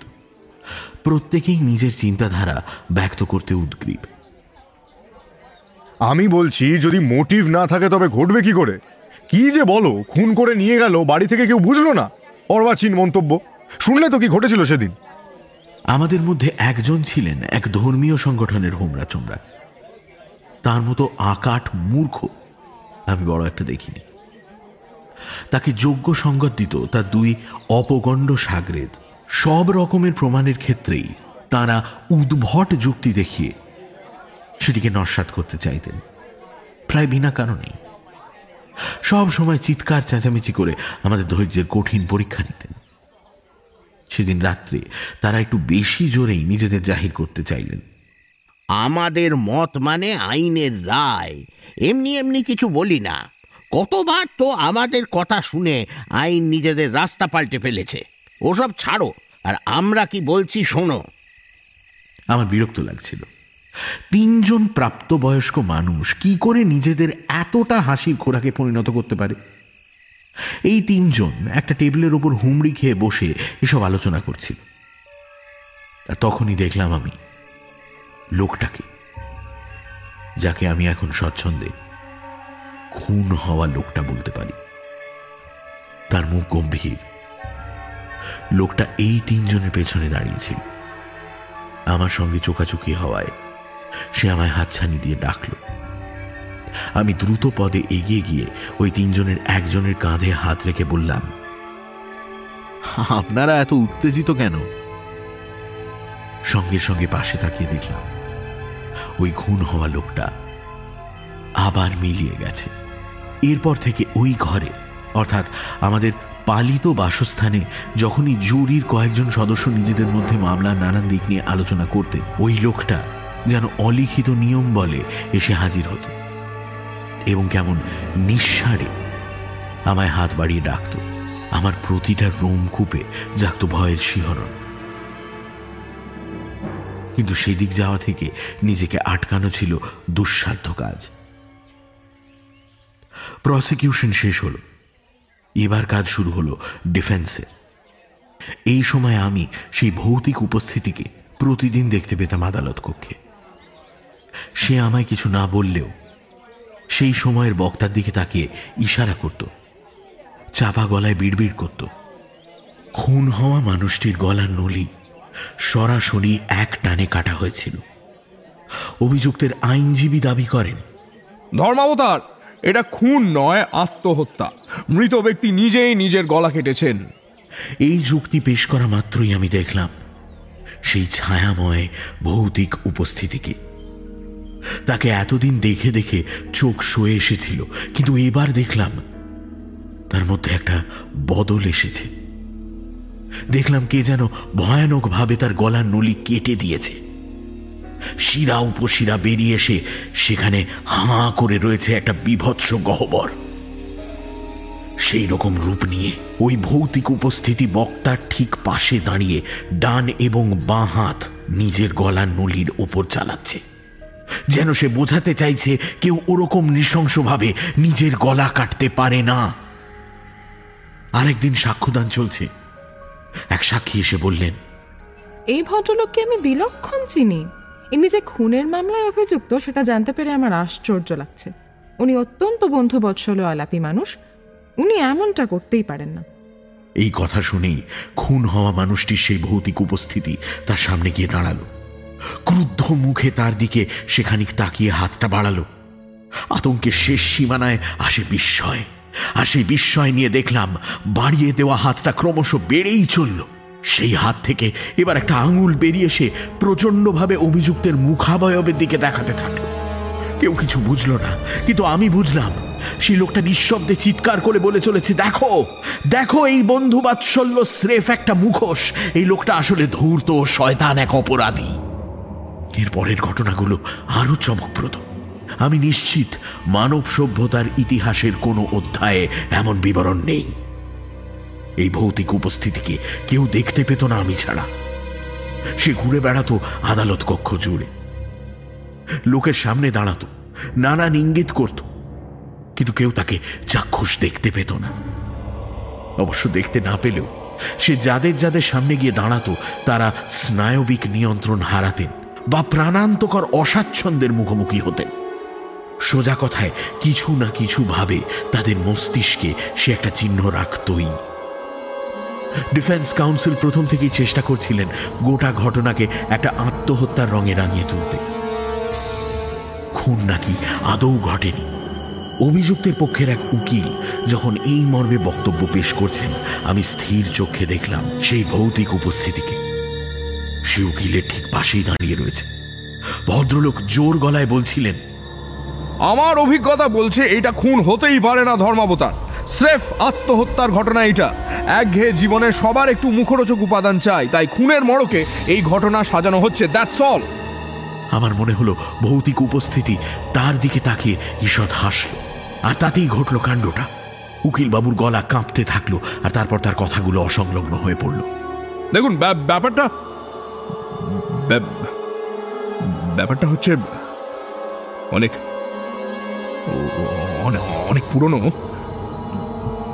Speaker 3: প্রত্যেকেই নিজের চিন্তাধারা ব্যক্ত করতে উদ্গ্রীব।
Speaker 5: আমি বলছি যদি মোটিভ না থাকে তবে ঘটবে কি করে? কি যে বলো খুন করে নিয়ে গেল বাড়ি থেকে কেউ বুঝলো না? অর্বাচীন মন্তব্য। শুনলে তো কি ঘটেছিল সেদিন?
Speaker 3: আমাদের মধ্যে একজন ছিলেন এক ধর্মীয় সংগঠনের হোমরা চোমরা তার মতো আকাট মূর্খ। আমি বড় একটা দেখিনি। তাকে যোগ্য সঙ্গত দিত তার দুই অপগণ্ড সাগরেদ। সব রকমের প্রমাণের ক্ষেত্রেই তারা উদ্ভট যুক্তি দেখিয়ে সেটিকে নস্বাত করতে চাইতেন। প্রায় বিনা কারণেই। সব সময় চিৎকার, চেঁচামেচি করে আমাদের ধৈর্যের কঠিন পরীক্ষা নিতেন। সেদিন রাত্রে তারা একটু বেশি জোরেই নিজেদের জাহির করতে চাইলেন।
Speaker 11: আমাদের মত মানে আইনের রায়। এমনি এমনি কিছু বলি না। কতবার তো আমাদের কথা শুনে আইন নিজেদের রাস্তা পাল্টে ফেলেছে। ওসব ছাড়ো, আর আমরা কি বলছি শোনো।
Speaker 3: আমার বিরক্ত লাগছিল। তিনজন প্রাপ্তবয়স্ক মানুষ কি করে নিজেদের এতটা হাসির খোরাকে পরিণত করতে পারে? এই তিনজন একটা টেবিলের উপর হুমড়ি খেয়ে বসে এসব আলোচনা করছিল। তখনই দেখলাম আমি লোকটাকে, যাকে আমি এখন স্বচ্ছন্দে খুন হওয়া লোকটা বলতে পারি। তার মুখ গম্ভীর। লোকটা এই তিনজনের পেছনে দাঁড়িয়েছিল আমার সঙ্গে চোকাচুকি হওয়ায় সে আমায় হাতছানি দিয়ে ডাকল। আমি দ্রুত পদে এগিয়ে গিয়ে ওই তিনজনের একজনের কাঁধে হাত রেখে বললাম,
Speaker 10: আপনারা এত উত্তেজিত কেন?
Speaker 3: সঙ্গে সঙ্গে পাশে তাকিয়ে দেখলাম। ওই খুন হওয়া লোকটা আবার মিলিয়ে গেছে। এরপর থেকে ওই ঘরে, অর্থাৎ আমাদের পালিত বাসস্থানে যখনই জুরির কয়েকজন সদস্য নিজেদের মধ্যে মামলার নানান দিক নিয়ে আলোচনা করতেন ওই লোকটা যেন অলিখিত নিয়ম বলে এসে হাজির হতো। এবং কেমন নিঃসারে আমায় হাত বাড়িয়ে ডাকত। আমার প্রতিটা রোম কূপে জাগত ভয়ের শিহরণ। কিন্তু সেদিক যাওয়া থেকে নিজেকে আটকানো ছিল দুঃসাধ্য কাজ। প্রসিকিউশন শেষ হলো। এবার কাজ শুরু হলো ডিফেন্সের এই সময় আমি সেই ভৌতিক উপস্থিতিকে প্রতিদিন দেখতে পেতাম আদালত কক্ষে। সে আমায় কিছু না বললেও সেই সময়ের বক্তার দিকে তাকিয়ে ইশারা করত, চাপা গলায় বিড়বিড় করত। খুন হওয়া মানুষটির গলার নলি সরাসরি এক টানে কাটা হয়েছিল। অভিযুক্তের আইনজীবী দাবি করেন
Speaker 6: ধর্মাবতার এটা খুন নয় আত্মহত্যা। মৃত ব্যক্তি নিজেই নিজের গলা কেটেছেন।
Speaker 3: এই যুক্তি পেশ করা মাত্রই আমি দেখলাম সেই ছায়াময় ভৌতিক উপস্থিতিকে। তাকে এতদিন দেখে দেখে চোখ সয়ে এসেছিল কিন্তু এবার দেখলাম তার মধ্যে একটা বদল এসেছে। দেখলাম কে যেন ভয়ানকভাবে তার গলার নলি কেটে দিয়েছে। শিরা উপশিরা বেরিয়ে এসে সেখানে হাঁ করে রয়েছে একটা বিভৎস গহ্বর। সেই রকম রূপ নিয়ে ওই ভৌতিক উপস্থিতি বক্তার ঠিক পাশে দাঁড়িয়ে ডান এবং বাঁ হাত নিজের গলার নলির ওপর চালাচ্ছে। যেন সে বোঝাতে চাইছে কেউ ওরকম নৃশংসভাবে নিজের গলা কাটতে পারে না। আরেকদিন সাক্ষ্যদান চলছে। এক সাক্ষী এসে বললেন
Speaker 12: এই ভদ্রলোককে আমি বিলক্ষণ চিনি। ইনি যে খুনের মামলায় অভিযুক্ত সেটা জানতে পেরে আমার আশ্চর্য লাগছে। উনি অত্যন্ত বন্ধু বন্ধুবৎসল আলাপী মানুষ। উনি এমনটা করতেই পারেন না।
Speaker 3: এই কথা শুনেই খুন হওয়া মানুষটির সেই ভৌতিক উপস্থিতি তার সামনে গিয়ে দাঁড়াল। ক্রুদ্ধ মুখে তার দিকে সেখানিক তাকিয়ে হাতটা বাড়ালো। আতঙ্কের শেষ সীমানায় আসে বিস্ময়। আর সেই বিস্ময় নিয়ে দেখলাম, বাড়িয়ে দেওয়া হাতটা ক্রমশ বেড়েই চলল। সেই হাত থেকে এবার একটা আঙুল বেরিয়ে এসে প্রচণ্ডভাবে অভিযুক্তের মুখাবয়বের দিকে দেখাতে থাকল। কেউ কিছু বুঝলো না, কিন্তু আমি বুঝলাম, সেই লোকটা নিঃশব্দে চিৎকার করে বলে চলেছে, দেখো দেখো এই বন্ধু বাৎসল্য স্রেফ একটা মুখোশ, এই লোকটা আসলে ধূর্ত শয়তান এক অপরাধী। এর পরের ঘটনাগুলো আরও চমকপ্রদ। আমি নিশ্চিত মানব সভ্যতার ইতিহাসের কোনো অধ্যায়ে এমন বিবরণ নেই। এই ভৌতিক উপস্থিতিকে কেউ দেখতে পেত না আমি ছাড়া। সে ঘুরে বেড়াতো আদালত কক্ষ জুড়ে। লোকের সামনে দাঁড়াতো, নানান ইঙ্গিত করত, কিন্তু কেউ তাকে চাক্ষুষ দেখতে পেত না। অবশ্য দেখতে না পেলেও সে যাদের যাদের সামনে গিয়ে দাঁড়াতো, তারা স্নায়বিক নিয়ন্ত্রণ হারাতেন বা প্রাণান্তকর অস্বাচ্ছন্দ্যের মুখোমুখি হতেন। সোজা কথায় কিছু না কিছু ভাবে তাদের মস্তিষ্কে সে একটা চিহ্ন রাখতই। ডিফেন্স কাউন্সিল প্রথম থেকেই চেষ্টা করছিলেন গোটা ঘটনাকে একটা আত্মহত্যার রঙে রাঙিয়ে তুলতে। খুন নাকি আদৌ ঘটেনি। অভিযুক্তের পক্ষের এক উকিল যখন এই মর্মে বক্তব্য পেশ করছেন, আমি স্থির চোখে দেখলাম সেই ভৌতিক উপস্থিতিকে। সে উকিলের ঠিক পাশেই দাঁড়িয়ে রয়েছে। ভদ্রলোক জোর গলায় বলছিলেন
Speaker 6: আমার অভিজ্ঞতা বলছে এটা খুন হতেই পারে না ধর্মাবতার। স্রেফ আত্মহত্যার ঘটনা এটা। একঘেয়ে জীবনে সবার একটু মুখরোচক উপাদান চাই তাই খুনের মড়কে এই ঘটনা সাজানো হচ্ছে দ্যাটস অল
Speaker 3: আমার মনে হলো ভৌতিক উপস্থিতি তার দিকে তাকিয়ে ঈষৎ হাসল। আর তাতেই ঘটল কাণ্ডটা। উকিল বাবুর গলা কাঁপতে থাকল আর তারপর তার কথাগুলো অসংলগ্ন হয়ে পড়ল।
Speaker 6: দেখুন ব্যাপারটা ব্যাপারটা হচ্ছে অনেক অনেক পুরনো।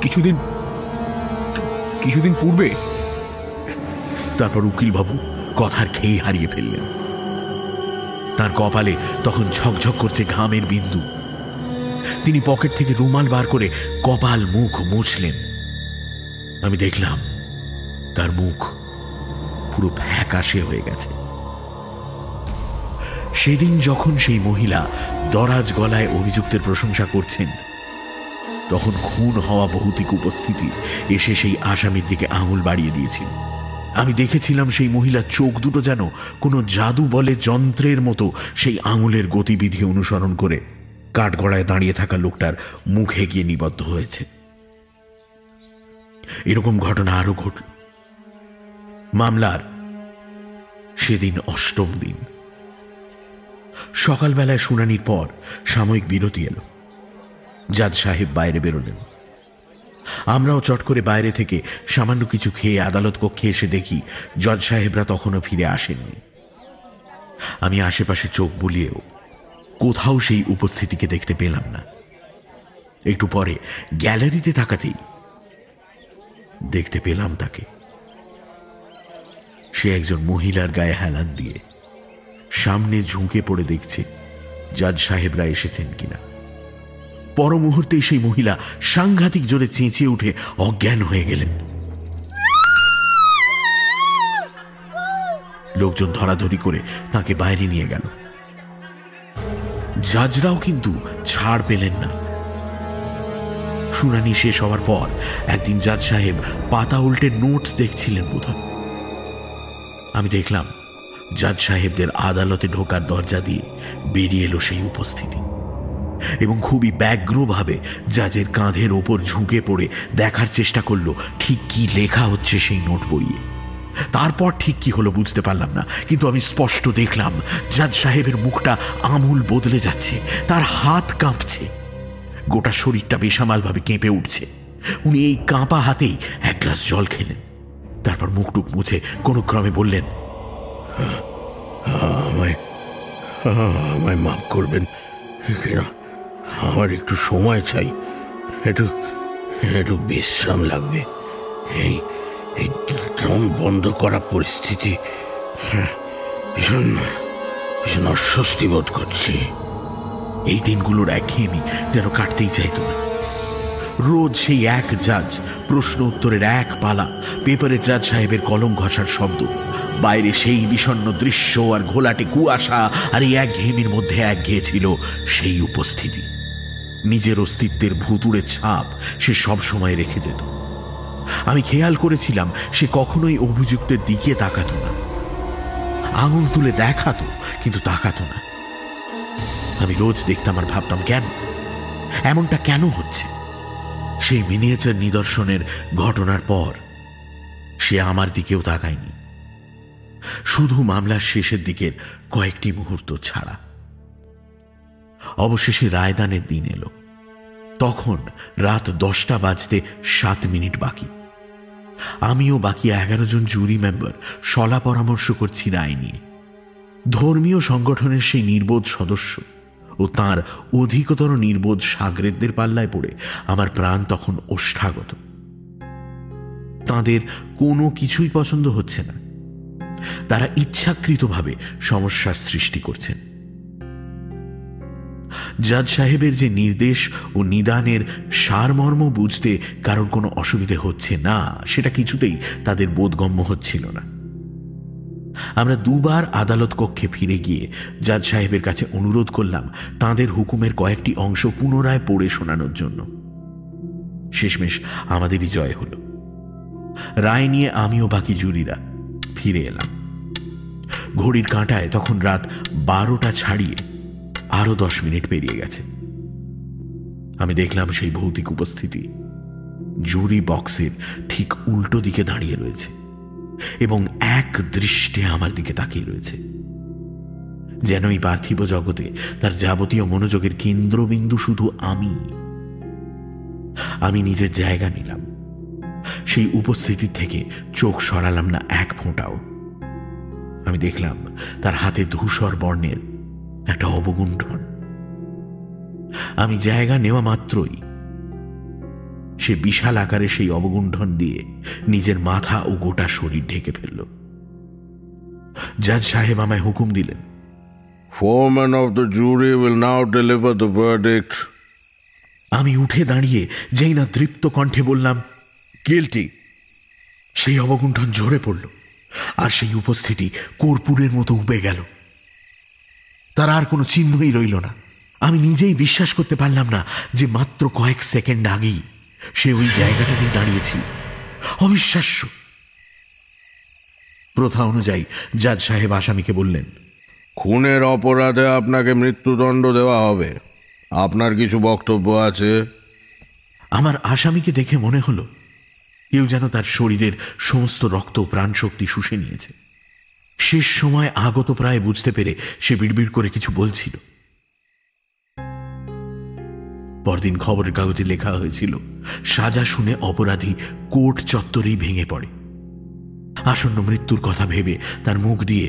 Speaker 6: কিছুদিন কিছুদিন পূর্বে।
Speaker 3: তারপর উকিল বাবু কথার খেয়ে হারিয়ে ফেললেন। তার কপালে তখন ঝকঝক করছে ঘামের বিন্দু। তিনি পকেট থেকে রুমাল বার করে কপাল মুখ মুছলেন। আমি দেখলাম, তার মুখ পুরো ফ্যাকাশে হয়ে গেছে। সেদিন যখন সেই মহিলা দরাজ গলায় অভিযুক্তের প্রশংসা করছেন। তখন খুন হওয়া ভৌতিক উপস্থিতি এসে সেই আসামির দিকে আঙুল বাড়িয়ে দিয়েছিল। আমি দেখেছিলাম সেই মহিলার চোখ দুটো যেন কোনো জাদু বলে যন্ত্রের মতো সেই আঙুলের গতিবিধি অনুসরণ করে কাঠগড়ায় দাঁড়িয়ে থাকা লোকটার মুখে গিয়ে নিবদ্ধ হয়েছে। এরকম ঘটনা আরও ঘটল। মামলার সেদিন অষ্টম দিন। সকালবেলায় শুনানির পর সাময়িক বিরতি এলো। জাজ সাহেব বাইরে বেরোলেন। আমরাও চট করে বাইরে থেকে সামান্য কিছু খেয়ে আদালত কক্ষে এসে দেখি জজ সাহেবরা তখনও ফিরে আসেননি। আমি আশেপাশে চোখ বুলিয়েও কোথাও সেই উপস্থিতিকে দেখতে পেলাম না। একটু পরে গ্যালারিতে তাকাতেই দেখতে পেলাম তাকে। সে একজন মহিলার গায়ে হেলান দিয়ে সামনে ঝুঁকে পড়ে দেখছে জাজ সাহেবরা এসেছেন কিনা। পর মুহূর্তেই সেই মহিলা সাংঘাতিক জোরে চেঁচিয়ে উঠে অজ্ঞান হয়ে গেলেন। লোকজন ধরাধরি করে তাকে বাইরে নিয়ে গেল। জাজরাও কিন্তু ছাড় পেলেন না। শুনানি শেষ হওয়ার পর একদিন জাজ সাহেব পাতা উল্টে নোটস দেখছিলেন বোধহয়। আমি দেখলাম জাজ সাহেবদের আদালতে ঢোকার দরজা দিয়ে বেরিয়ে এলো সেই উপস্থিতি। এবং খুবই ব্যগ্রভাবে জাজের কাঁধের ওপর ঝুঁকে পড়ে দেখার চেষ্টা করল, ঠিক কি লেখা হচ্ছে সেই নোট বইয়ে। তারপর ঠিক কি হলো বুঝতে পারলাম না, কিন্তু আমি স্পষ্ট দেখলাম, জাজ সাহেবের মুখটা আমূল বদলে যাচ্ছে, তার হাত কাঁপছে। গোটা শরীরটা বেসামালভাবে কেঁপে উঠছে। উনি এই কাঁপা হাতেই এক গ্লাস জল খেলেন। তারপর মুখটুক মুছে কোনো ক্রমে বললেন
Speaker 13: আমায় আমায় মাফ করবেন। আমার একটু সময় চাই। একটু একটু বিশ্রাম লাগবে। এই এই দম বন্ধ করা পরিস্থিতি হ্যাঁ, ভীষণ ভীষণ অস্বস্তি বোধ করছি।
Speaker 3: এই দিনগুলোর একঘেয়েমি যেন কাটতেই চাইত না। রোজ সেই এক জাজ প্রশ্ন উত্তরের এক পালা পেপারে জাজ সাহেবের কলম ঘষার শব্দ বাইরে সেই বিষণ্ন দৃশ্য আর ঘোলাটে কুয়াশা আর এই এক ঘেমির মধ্যে এক ছিল সেই উপস্থিতি। নিজের অস্তিত্বের ভুতুড়ে ছাপ সে সব সময় রেখে যেত। আমি খেয়াল করেছিলাম, সে কখনোই অভিযুক্তের দিকে তাকাত না। আঙুল তুলে দেখাতো, কিন্তু তাকাত না। আমি রোজ দেখতাম আর ভাবতাম, কেন? এমনটা কেন হচ্ছে? সেই মিনিয়েচার নিদর্শনের ঘটনার পর সে আমার দিকেও তাকায়নি। শুধু মামলার শেষের দিকের কয়েকটি মুহূর্ত ছাড়া। অবশেষে রায়দানের দিন এলো। তখন রাত দশটা বাজতে সাত মিনিট বাকি। আমিও বাকি এগারো জন জুরি মেম্বার সলা পরামর্শ করছি রায় নিয়ে। ধর্মীয় সংগঠনের সেই নির্বোধ সদস্য ও তার অধিকতর নির্বোধ সাগরেদদের পাল্লায় পড়ে আমার প্রাণ তখন ওষ্ঠাগত। তাদের কোনো কিছুই পছন্দ হচ্ছে না। তারা ইচ্ছাকৃতভাবে সমস্যার সৃষ্টি করছেন। জাজ সাহেবের যে নির্দেশ ও নিদানের সারমর্ম বুঝতে কারোর কোনো অসুবিধে হচ্ছে না, সেটা কিছুতেই তাদের বোধগম্য হচ্ছিল না। আমরা দুবার আদালত কক্ষে ফিরে গিয়ে জাজ সাহেবের কাছে অনুরোধ করলাম তাদের হুকুমের কয়েকটি অংশ পুনরায় পড়ে শোনানোর জন্য। শেষমেশ আমাদেরই জয় হল। রায় নিয়ে আমিও বাকি জুরিরা ফিরে এলাম। ঘড়ির কাঁটায় তখন রাত বারোটা ছাড়িয়ে আরও দশ মিনিট পেরিয়ে গেছে। আমি দেখলাম সেই ভৌতিক উপস্থিতি। জুরি বক্সের ঠিক উল্টো দিকে দাঁড়িয়ে রয়েছে এবং এক দৃষ্টে আমার দিকে তাকিয়ে রয়েছে। যেন এই পার্থিব জগতে তার যাবতীয় মনোযোগের কেন্দ্রবিন্দু শুধু আমি। আমি নিজের জায়গা নিলাম। সেই উপস্থিতির থেকে চোখ সরালাম না এক ফোঁটাও। আমি দেখলাম তার হাতে ধূসর বর্ণের একটা অবগুণ্ঠন। আমি জায়গা নেওয়া মাত্রই সে বিশাল আকারে সেই অবগুণ্ঠন দিয়ে নিজের মাথা ও গোটা শরীর ঢেকে ফেলল। জাজ সাহেব আমায় হুকুম দিলেন
Speaker 8: Foreman of the jury will now deliver the verdict.
Speaker 3: আমি উঠে দাঁড়িয়ে যেই না তৃপ্ত কণ্ঠে বললাম গিলটি সেই অবগুণ্ঠন ঝরে পড়ল আর সেই উপস্থিতি কর্পূরের মতো উবে গেল। তার আর কোনো চিহ্নই রইল না। আমি নিজেই বিশ্বাস করতে পারলাম না যে মাত্র কয়েক সেকেন্ড আগেই সে ওই জায়গাটাতেই দাঁড়িয়েছিল। অবিশ্বাস্য। প্রথা অনুযায়ী জাজ সাহেব আসামিকে বললেন
Speaker 8: খুনের অপরাধে আপনাকে মৃত্যুদণ্ড দেওয়া হবে। আপনার কিছু বক্তব্য আছে?
Speaker 3: আমার আসামিকে দেখে মনে হলো কেউ যেন তার শরীরের সমস্ত রক্ত প্রাণ শক্তি শুষে নিয়েছে। শেষ সময় আগত প্রায় বুঝতে পেরে সে বিড়বিড় করে কিছু বলছিল। পরদিন খবরের কাগজে লেখা হয়েছিল, সাজা শুনে অপরাধী কোর্ট চত্বরেই ভেঙে পড়ে। আসন্ন মৃত্যুর কথা ভেবে তার মুখ দিয়ে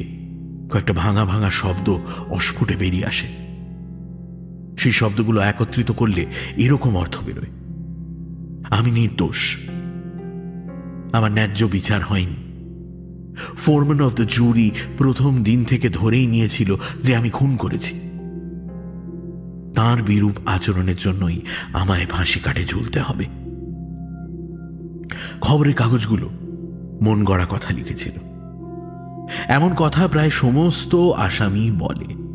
Speaker 3: কয়েকটা ভাঙা ভাঙা শব্দ অস্ফুটে বেরিয়ে আসে। সেই শব্দগুলো একত্রিত করলে এরকম অর্থ বেরোয়। আমি নির্দোষ। আমার ন্যায্য বিচার হয়নি। ফোরম্যান অফ দ্য জুরি প্রথম দিন থেকে ধরেই নিয়েছিল যে আমি খুন করেছি। তার বিরূপ আচরণের জন্যই আমায় ফাঁসি কাটে ঝুলতে হবে। খবরের কাগজগুলো মন গড়া কথা লিখেছিল। এমন কথা প্রায় সমস্ত আসামি বলে।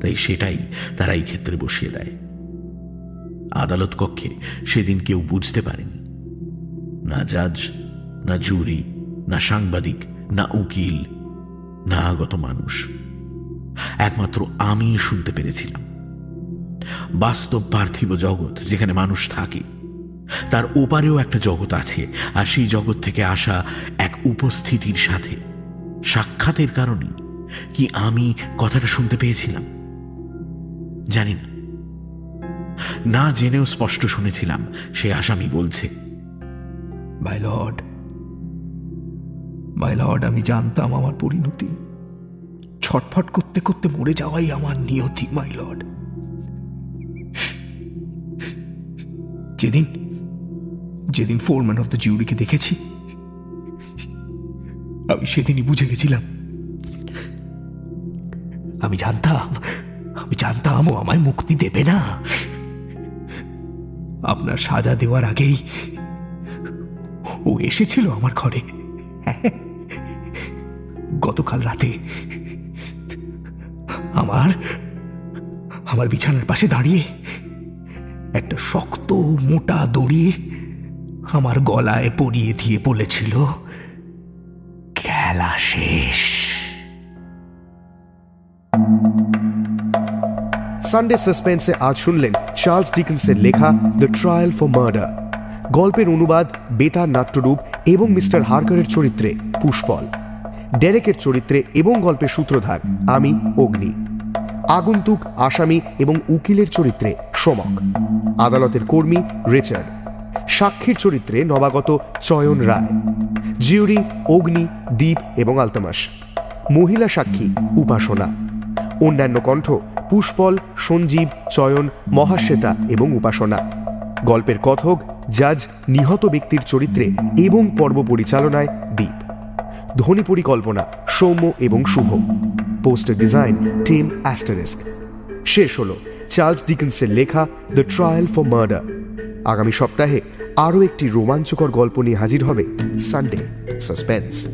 Speaker 3: তাই সেটাই তারা এই ক্ষেত্রে বসিয়ে দেয়। আদালত কক্ষে সেদিন কেউ বুঝতে পারেনি। না জাজ, না জুরি, না সাংবাদিক, না উকিল, না আগত মানুষ। একমাত্র আমি শুনতে পেরেছিলাম। বাস্তব পার্থিব জগৎ যেখানে মানুষ থাকে, তার ওপারেও একটা জগৎ আছে, আর সেই জগৎ থেকে আসা এক উপস্থিতির সাথে সাক্ষাতের কারণে কি আমি কথাটা শুনতে পেয়েছিলাম? জানি না। না জেনেও স্পষ্ট শুনেছিলাম, সে আসামি বলছে।
Speaker 9: মাই লর্ড মাই লর্ড আমি জানতাম আমার পরিণতি। ছটফট করতে করতে মরে যাওয়াই আমার নিয়তি মাই লর্ড যেদিন যেদিন ফোরম্যান অফ দ্য জিউরিকে দেখেছি, আমি সেদিনই বুঝে গেছিলাম। আমি জানতাম আমি জানতাম ও আমায় মুক্তি দেবে না। আপনার সাজা দেওয়ার আগেই ও এসেছিল আমার ঘরে। গতকাল রাতে আমার আমার বিছানার পাশে দাঁড়িয়ে একটা শক্ত মোটা দড়ি আমার গলায় পরিয়ে দিয়ে বলেছিল, খেলা শেষ।
Speaker 2: সানডে সাসপেন্সে আজ শুনলেন চার্লস ডিকন্সের লেখা দ্য ট্রায়াল ফর মার্ডার গল্পের অনুবাদ বেতার নাট্যরূপ এবং মিস্টার হার্কারের চরিত্রে পুষ্পল। ডেরেকের চরিত্রে এবং গল্পের সূত্রধার আমি, অগ্নি। আগন্তুক, আসামি এবং উকিলের চরিত্রে সমক। আদালতের কর্মী রিচার্ড। সাক্ষীর চরিত্রে নবাগত চয়ন রায়। জিউরি, অগ্নি দ্বীপ এবং আলতামাস। মহিলা সাক্ষী উপাসনা। অন্যান্য কণ্ঠ পুষ্পল, সঞ্জীব, চয়ন, মহাশ্বেতা এবং উপাসনা। গল্পের কথক, জাজ, নিহত ব্যক্তির চরিত্রে এবং পর্ব পরিচালনায় দ্বীপ ধ্বনি পরিকল্পনা, সৌম্য এবং Shubho. Poster design, team asterisk. শেষ হল চার্লস ডিকেন্সের লেখা দ্য ট্রায়াল ফর মার্ডার। আগামী সপ্তাহে আরও একটি রোমাঞ্চকর গল্প নিয়ে হাজির হবে সানডে, সাসপেন্স।